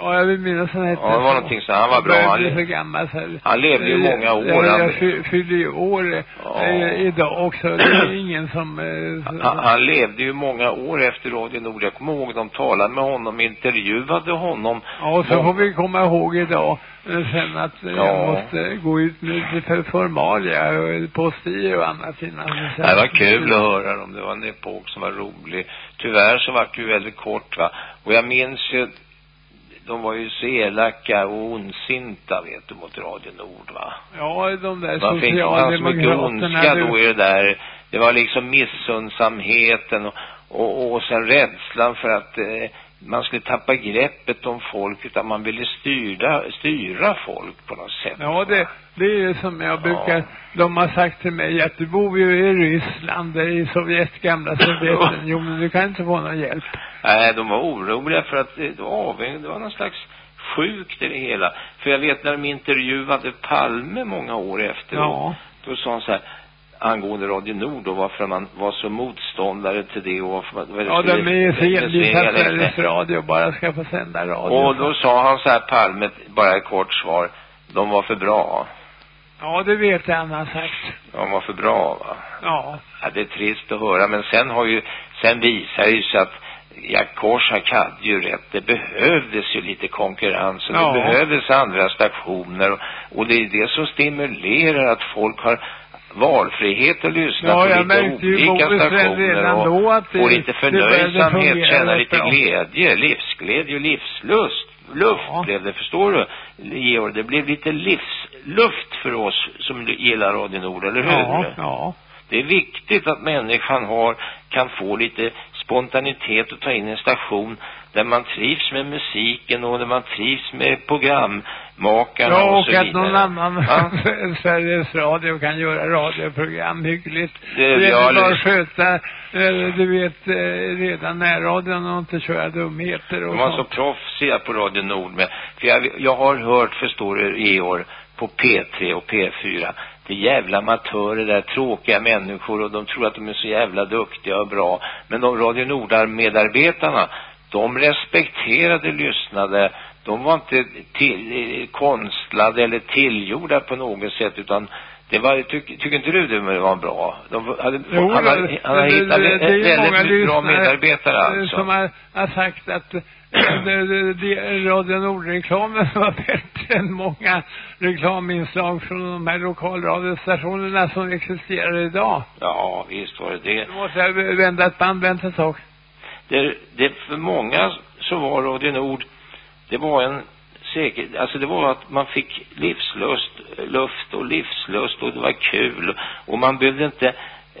Ja, jag vill minnas han hette Ja, det var så. någonting så. Han var bra. Han, bli för gammal så han levde ju många år. Jag, jag fy- fyller ju år eh, Ja. idag också. Det är ingen som... eh, så- han, han levde ju många år efter Radio Nord. Jag kommer ihåg de talade med honom, intervjuade honom. Ja, och så får vi komma ihåg idag eh, sen att eh, Ja. jag måste gå ut med lite för formalia och postier och annat innan. Det var kul att höra dem. Det var en epok som var rolig. Tyvärr så var det ju väldigt kort va. Och jag minns ju, de var ju så elaka och ondsinta vet du mot Radio Nord va. Ja, de där Man fick fanns så mycket ondska då i det där. Det var liksom missundsamheten och, och, och sen rädslan för att eh, man skulle tappa greppet om folk utan man ville styra, styra folk på något sätt. Ja, det, det är ju som jag brukar, de har sagt till mig att du bor ju i Ryssland, i Sovjet, gamla Sovjetunionen, du kan inte få någon hjälp. Nej, de var oroliga för att det, var, det var någon slags sjukt i det hela. För jag vet när de intervjuade Palme många år efter. Ja. Då sa han så här, angående Radio Nord och varför man var så motståndare till det och varför man... det Ja, de är ju lite. Sveriges Radio bara ska få sända radio. Och då sa han så här, Palme, bara ett kort svar, de var för bra. Ja, det vet jag han har sagt. Ja, var för bra va? Ja. Ja, det är trist att höra, men sen har ju, sen visar ju sig att Jack Korsak hade ju rätt. Det behövdes ju lite konkurrens och Ja. det behövdes andra stationer och, och det är det som stimulerar att folk har valfrihet att lyssna Ja, på lite märkte olika stationer och då att det- få lite förnöjsamhet, känna lite bra. glädje, livsglädje och livslust. Luft blev det, förstår du Georg? Det blev lite livsluft för oss som gillar Radio Nord, eller hur? Ja, ja. Det är viktigt att människan har, kan få lite spontanitet att ta in en station där man trivs med musiken och där man trivs med programmakarna Ja, och, och så att vidare. någon annan Ja. Sveriges Radio kan göra radioprogram hyggligt. Det- Det, ja, är bara att sköta, eh, du vet, eh, redan närradion och inte köra dumheter och De var så proffsiga på Radio Nord med, för jag, jag har hört, förstår du, i år på P3 och P4 det är jävla amatörer där, tråkiga människor och de tror att de är så jävla duktiga och bra. Men de Radio Nordar-medarbetarna, de respekterade, lyssnade, de var inte till, konstlade eller tillgjorda på något sätt utan det var, tyck, tycker inte du det var bra? De hade, Jo, han, har, det- han har det- hittat det- det ju väldigt många bra medarbetare alltså. Som har, har sagt att det, det, det, Radio Nord-reklamen var bättre än många reklaminslag från de här lokalradiostationerna som existerar idag. Ja, visst var det det. Nu måste vända ett band, vänta ett tag. det, det för många så var Radio Nord, det var en säker, alltså det var att man fick livslust, luft och livslust och det var kul och man behövde inte,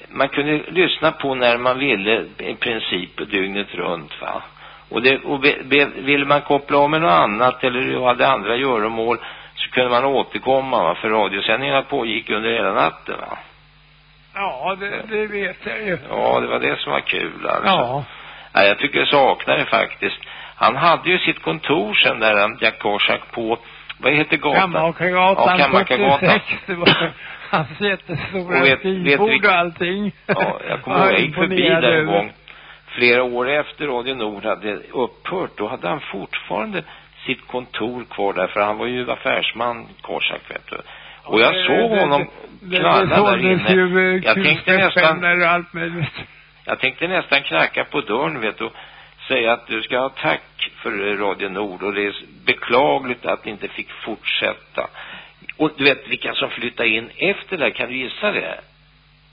man kunde lyssna på när man ville i princip dygnet runt va. Och, det, och be, be, ville man koppla om med något annat eller hade andra göromål så kunde man återkomma va, för radiosändningarna pågick under hela natten va. Ja, det, det vet jag ju. Ja, det var det som var kul alltså. Ja. Nej, jag tycker jag saknar det faktiskt. Han hade ju sitt kontor sen där, han, Jack Korsak, på, vad heter gatan? Kammakargatan Ja, Kammakargatan. 76, det var hans jättestora skrivbord och allting. Ja, jag kommer ihåg, jag gick förbi där en gång. Flera år efter Radio Nord hade upphört, då hade han fortfarande sitt kontor kvar där, för han var ju affärsman, Korsak, vet du. Och jag Det- såg det- honom det- knalla det där ju inne. Jag tänkte nästan, allt jag tänkte nästan knacka på dörren, vet du, och säga att du ska ha tack för Radio Nord och det är beklagligt att ni inte fick fortsätta. Och du vet vilka som flyttade in efter det, kan du gissa det?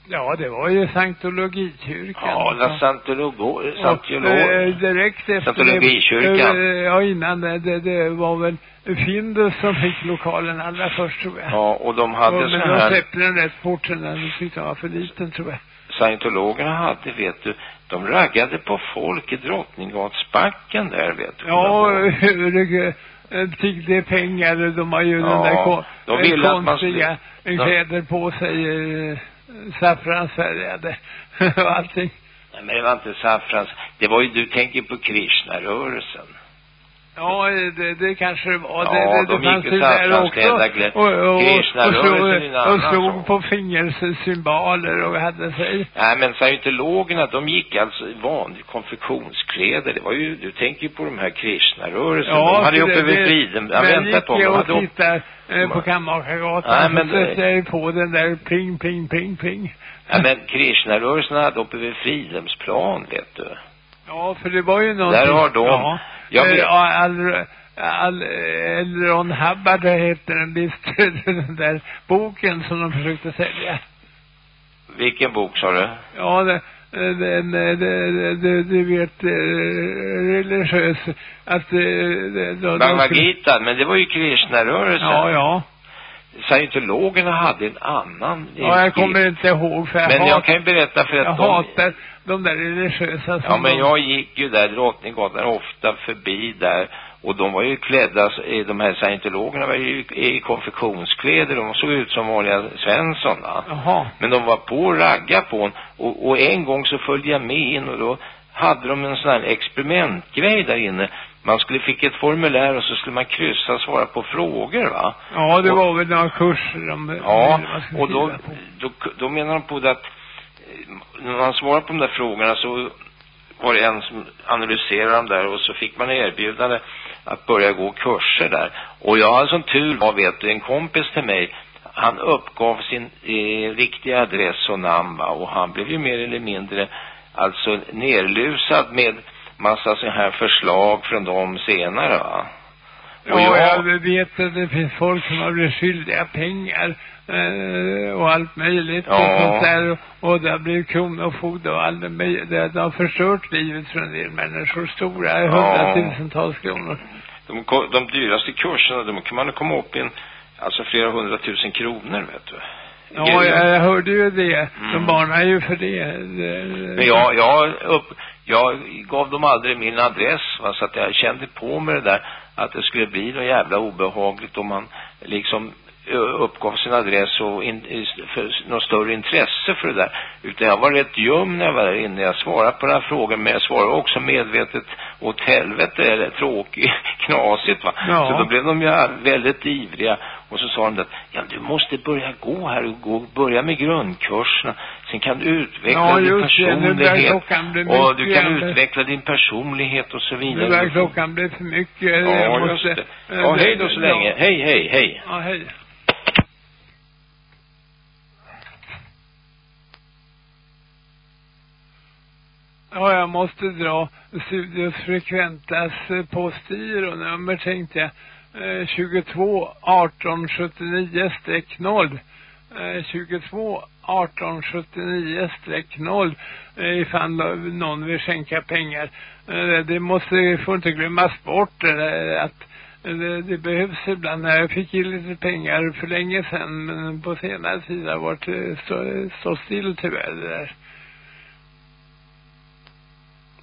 Ja, det var ju Scientologikyrkan. Ja, La Santologo, Och, Santolo, eh, direkt efter Scientologikyrkan. det, eh, ja innan det, det, det var väl Findus som fick lokalen allra först tror jag. Ja, och de hade och, så men de här, släppte den rätt fort sen när de tyckte den var för liten tror jag. scientologerna hade, vet du, de raggade på folk i Drottninggatsbacken där, vet du. Ja, hur eh, tiggde pengar, de har ju den Ja, där ko- de eh, man konstiga skulle- kläder på sig, eh, saffransfärgade och allting. Nej, men det var inte saffrans. Det var ju, du tänker på Krishna-rörelsen. Ja, det, det kanske det var. Ja, det, det, de det fanns ju där också. Och, och, och, och, och slog på fingersymboler och hade sig. Nej, men scientologerna, de gick alltså i vanlig konfektionskläder. Det var ju, du tänker ju på de här Krishna-rörelsen. de hade ju uppe det- vid friden. Jag på gick dem. jag De och tittade eh, på Nej, Kammakargatan men så stötte jag på den där pling, pling, pling, pling. Ja, men Krishna-rörelsen hade uppe vid Fridhemsplan, vet du. Ja, för det var ju någonting. Där har de- Ja, Jag Eh, vet- ja, all, all, Elron Hubbard heter den visst, den där boken som de försökte sälja. Vilken bok sa du? Ja, det, den, det, du vet, eh, religiös, att eh, de, Bhagavad Gita, men det var ju Krishna-rörelsen. Ja, ja. Scientologerna hade en annan. Ja, jag kommer inte ihåg för jag Men jag hatar, kan ju berätta för att jag de... hatar de där religiösa som Ja, men de, jag gick ju där Drottninggatan ofta förbi där och de var ju klädda, eh, de här scientologerna var ju i konfektionskläder, de såg ut som vanliga Svensson va? Jaha. Men de var på ragga på en och, och en gång så följde jag med in och då hade de en sån här experimentgrej där inne. Man skulle fick ett formulär och så skulle man kryssa och svara på frågor va? Ja, det Och- var väl några kurser de Ja, och då, då, då menar de på det att eh, när man svarar på de där frågorna så var det en som analyserade dem där och så fick man erbjudande att börja gå kurser där. Och jag har som tur var, vet du, en kompis till mig, han uppgav sin eh, riktiga adress och namn va? och han blev ju mer eller mindre alltså nerlusad med massa så här förslag från dem senare va. Ja, jag... jag vet att det finns folk som har blivit skyldiga pengar eh, och allt möjligt ja. och sånt där. Och det har blivit kronofogde och allt möjligt. Det har förstört livet för en del människor. Stora, ja. hundratusentals kronor. De, de dyraste kurserna, de kan man komma upp i en, alltså flera hundratusen kronor, vet du. Ja, jag, hörde ju det. Mm. De varnar ju för det. det Men jag, jag, upp, jag gav dem aldrig min adress, va, så att jag kände på mig det där att det skulle bli något jävla obehagligt om man liksom uppgav sin adress och in, för något större intresse för det där. Utan jag var rätt ljum när jag var där inne. Jag svarade på den här frågan men jag svarade också medvetet åt helvete eller tråkigt, knasigt va. Ja. Så då blev de ju väldigt ivriga och så sa de att ja du måste börja gå här och gå, börja med grundkurserna. Sen kan du utveckla ja, din personlighet. och du kan utveckla din personlighet och så vidare. Nu börjar klockan bli för mycket. Ja, måste, just det. Ja, hej då så länge. Hej, hej, hej. Ja, hej. Ja, jag måste dra Studios Frekventas eh, postgironummer tänkte jag. Eh, 22 18 79 0 Eh, 22 18 79 0 eh, ifall någon vill skänka pengar. Eh, det måste, får inte glömmas bort eh, att eh, det, det behövs ibland. Jag fick ju lite pengar för länge sedan men på senare tid har det varit så, så still tyvärr det där.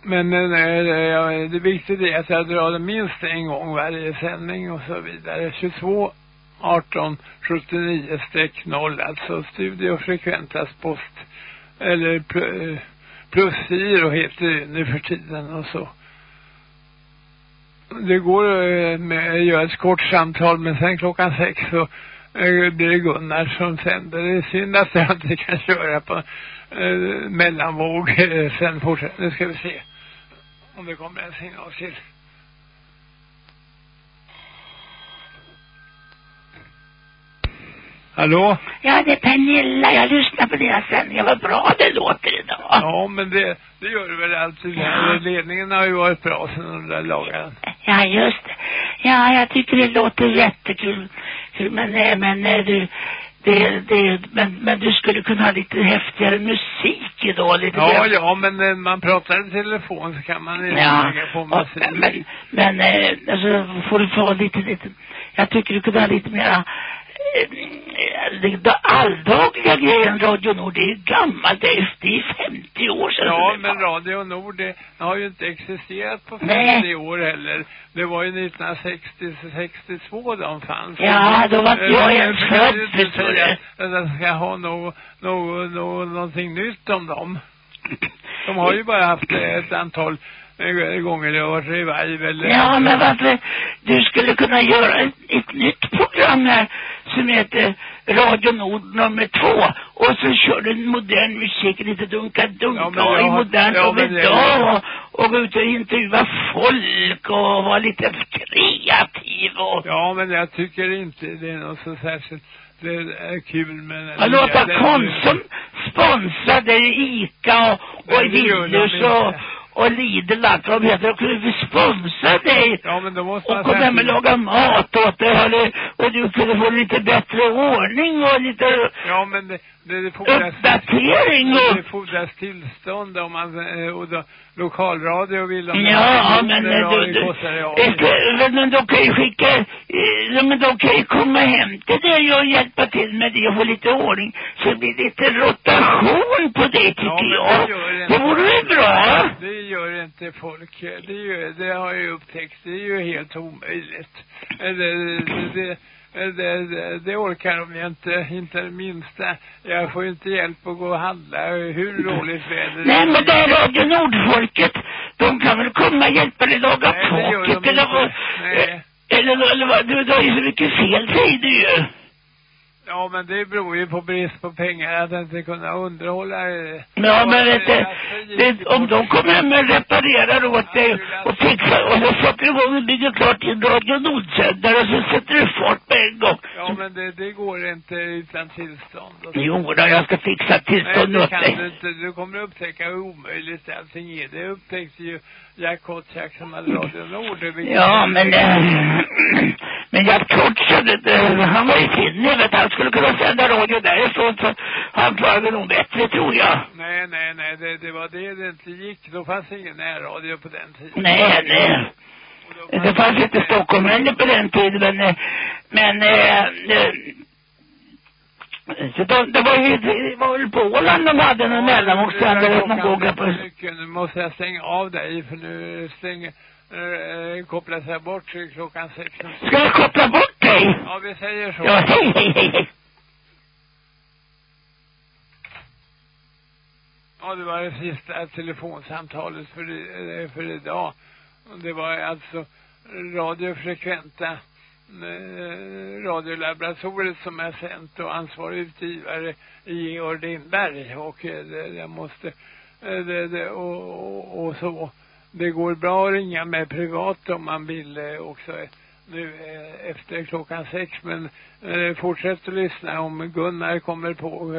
Men eh, nej, det, det viktiga är att jag drar det minst en gång varje sändning och så vidare. 22 18 79 streck 0 alltså studiofrekventas post eller eh, plus giro heter det nu för tiden och så. Det går eh, med att göra ett kort samtal men sen klockan sex så blir det Gunnar som sänder. Det är synd att jag inte kan köra på eh, mellanvåg sen fortsätter. Nu ska vi se om det kommer en signal till. Hallå? Ja, det är Pernilla. Jag lyssnar på deras sändningar. Vad bra det låter idag. Ja, men det, det gör det väl alltid. Ja. Ledningen har ju varit bra sedan de där lagarna. Ja, just det. Ja, jag tycker det låter jättekul. Men, eh, men eh, du, det, det, men, men du skulle kunna ha lite häftigare musik idag. Lite ja, ja, men när man pratar i telefon så kan man inte ja. lägga på musik. Men, men eh, alltså, får du få lite, lite, jag tycker du kunde ha lite mera det alldagliga grejen Radio Nord, det är gammalt, det är 50 år sedan. Ja, men Radio Nord, det har ju inte existerat på 50 Nej. år heller. Det var ju 1960-62 de fanns. Ja, då var jag ens född, förstår du. Jag ska ha något, något, något, någonting nytt om dem. De har ju bara haft ett antal gånger det har varit revival. Ja, men varför du skulle kunna göra ett, ett nytt program här som heter Radio Nord nummer två. Och så kör du modern musik, lite dunka-dunka ja, och i modern ja, och idag och, och gå ut och intervjua folk och vara lite kreativ och... Ja, men jag tycker inte det är något så särskilt det är kul med den låta Konsum sponsra dig Ica och, och Willys och, och Lidl att de heter och kunde sponsra dig. Ja, men då måste och hem och laga mat åt dig. Och du kunde få lite bättre ordning och lite... Ja, men det, fordras... Uppdatering och... Det fordras tillstånd om man... Eh, och då, lokalradio vill de... Ja, men... Det, du, du, men de kan ju skicka... Eh, men de kan ju komma hem till dig och hjälpa till med det och få lite ordning. Så det blir lite rotation på det, tycker ja, jag. Det, det vore ju bra. Det gör inte folk. Det, gör, det har jag upptäckt. Det är ju helt omöjligt. Det, det, det, det, det, det orkar de ju inte, inte det minsta. Jag får ju inte hjälp att gå och handla hur roligt väder Nej, men det är Radio Nordfolket. De kan väl komma och hjälpa dig laga pocket eller vad? Nej. Eller, eller vad? Du, du har ju så mycket fel, säger du ju. Ja, men det beror ju på brist på pengar att inte kunna underhålla det. Ja, men du, det, om de kommer hem och reparerar åt dig och fixar och så sätter igång och bygger klart din Radio Nordsändare och så sätter du fart på en gång. Ja, men det, det går inte utan tillstånd. Jo då, jag ska fixa tillstånd Nej, det åt kan dig. du inte. Du kommer upptäcka hur omöjligt allting är. Det upptäckte ju Jack Kotschack som hade Radio Nord. Ja, men... Äh, men jag coachade, äh, han var ju finnig, vet. Han skulle kunna sända radio därifrån så han klarade nog bättre, tror jag. Nej, nej, nej. Det, det var det det inte gick. Då fanns ingen närradio på den tiden. Nej, nej. Det fanns inte Stockholm på den tiden, men... eh, Men... Äh, så de, det var ju, det var väl på Åland de hade någon mellanvågssändare någon gång på... Mycket. Nu måste jag stänga av dig för nu stänger, äh, kopplas jag bort klockan sex. Ska jag koppla bort dig? Ja, vi säger så. Ja, hej, hej, hej. Ja, det var det sista telefonsamtalet för, i- för idag. Det var alltså radiofrekventa eh, Eh, radiolaboratoriet som är sänt och ansvarig utgivare Georg Lindberg och eh, det, det, jag måste eh, det, det, och, och, och så det går bra att ringa med privat om man vill också nu efter klockan sex men fortsätt att lyssna om Gunnar kommer på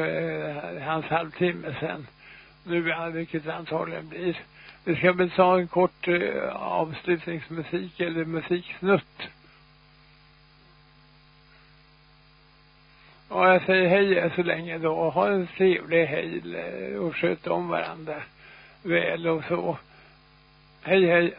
hans halvtimme sen nu ja, vilket det antagligen blir. Vi ska väl ta en kort avslutningsmusik eller musiksnutt. Ja, jag säger hej så länge då. Ha en trevlig helg och sköt om varandra väl och så. Hej, hej.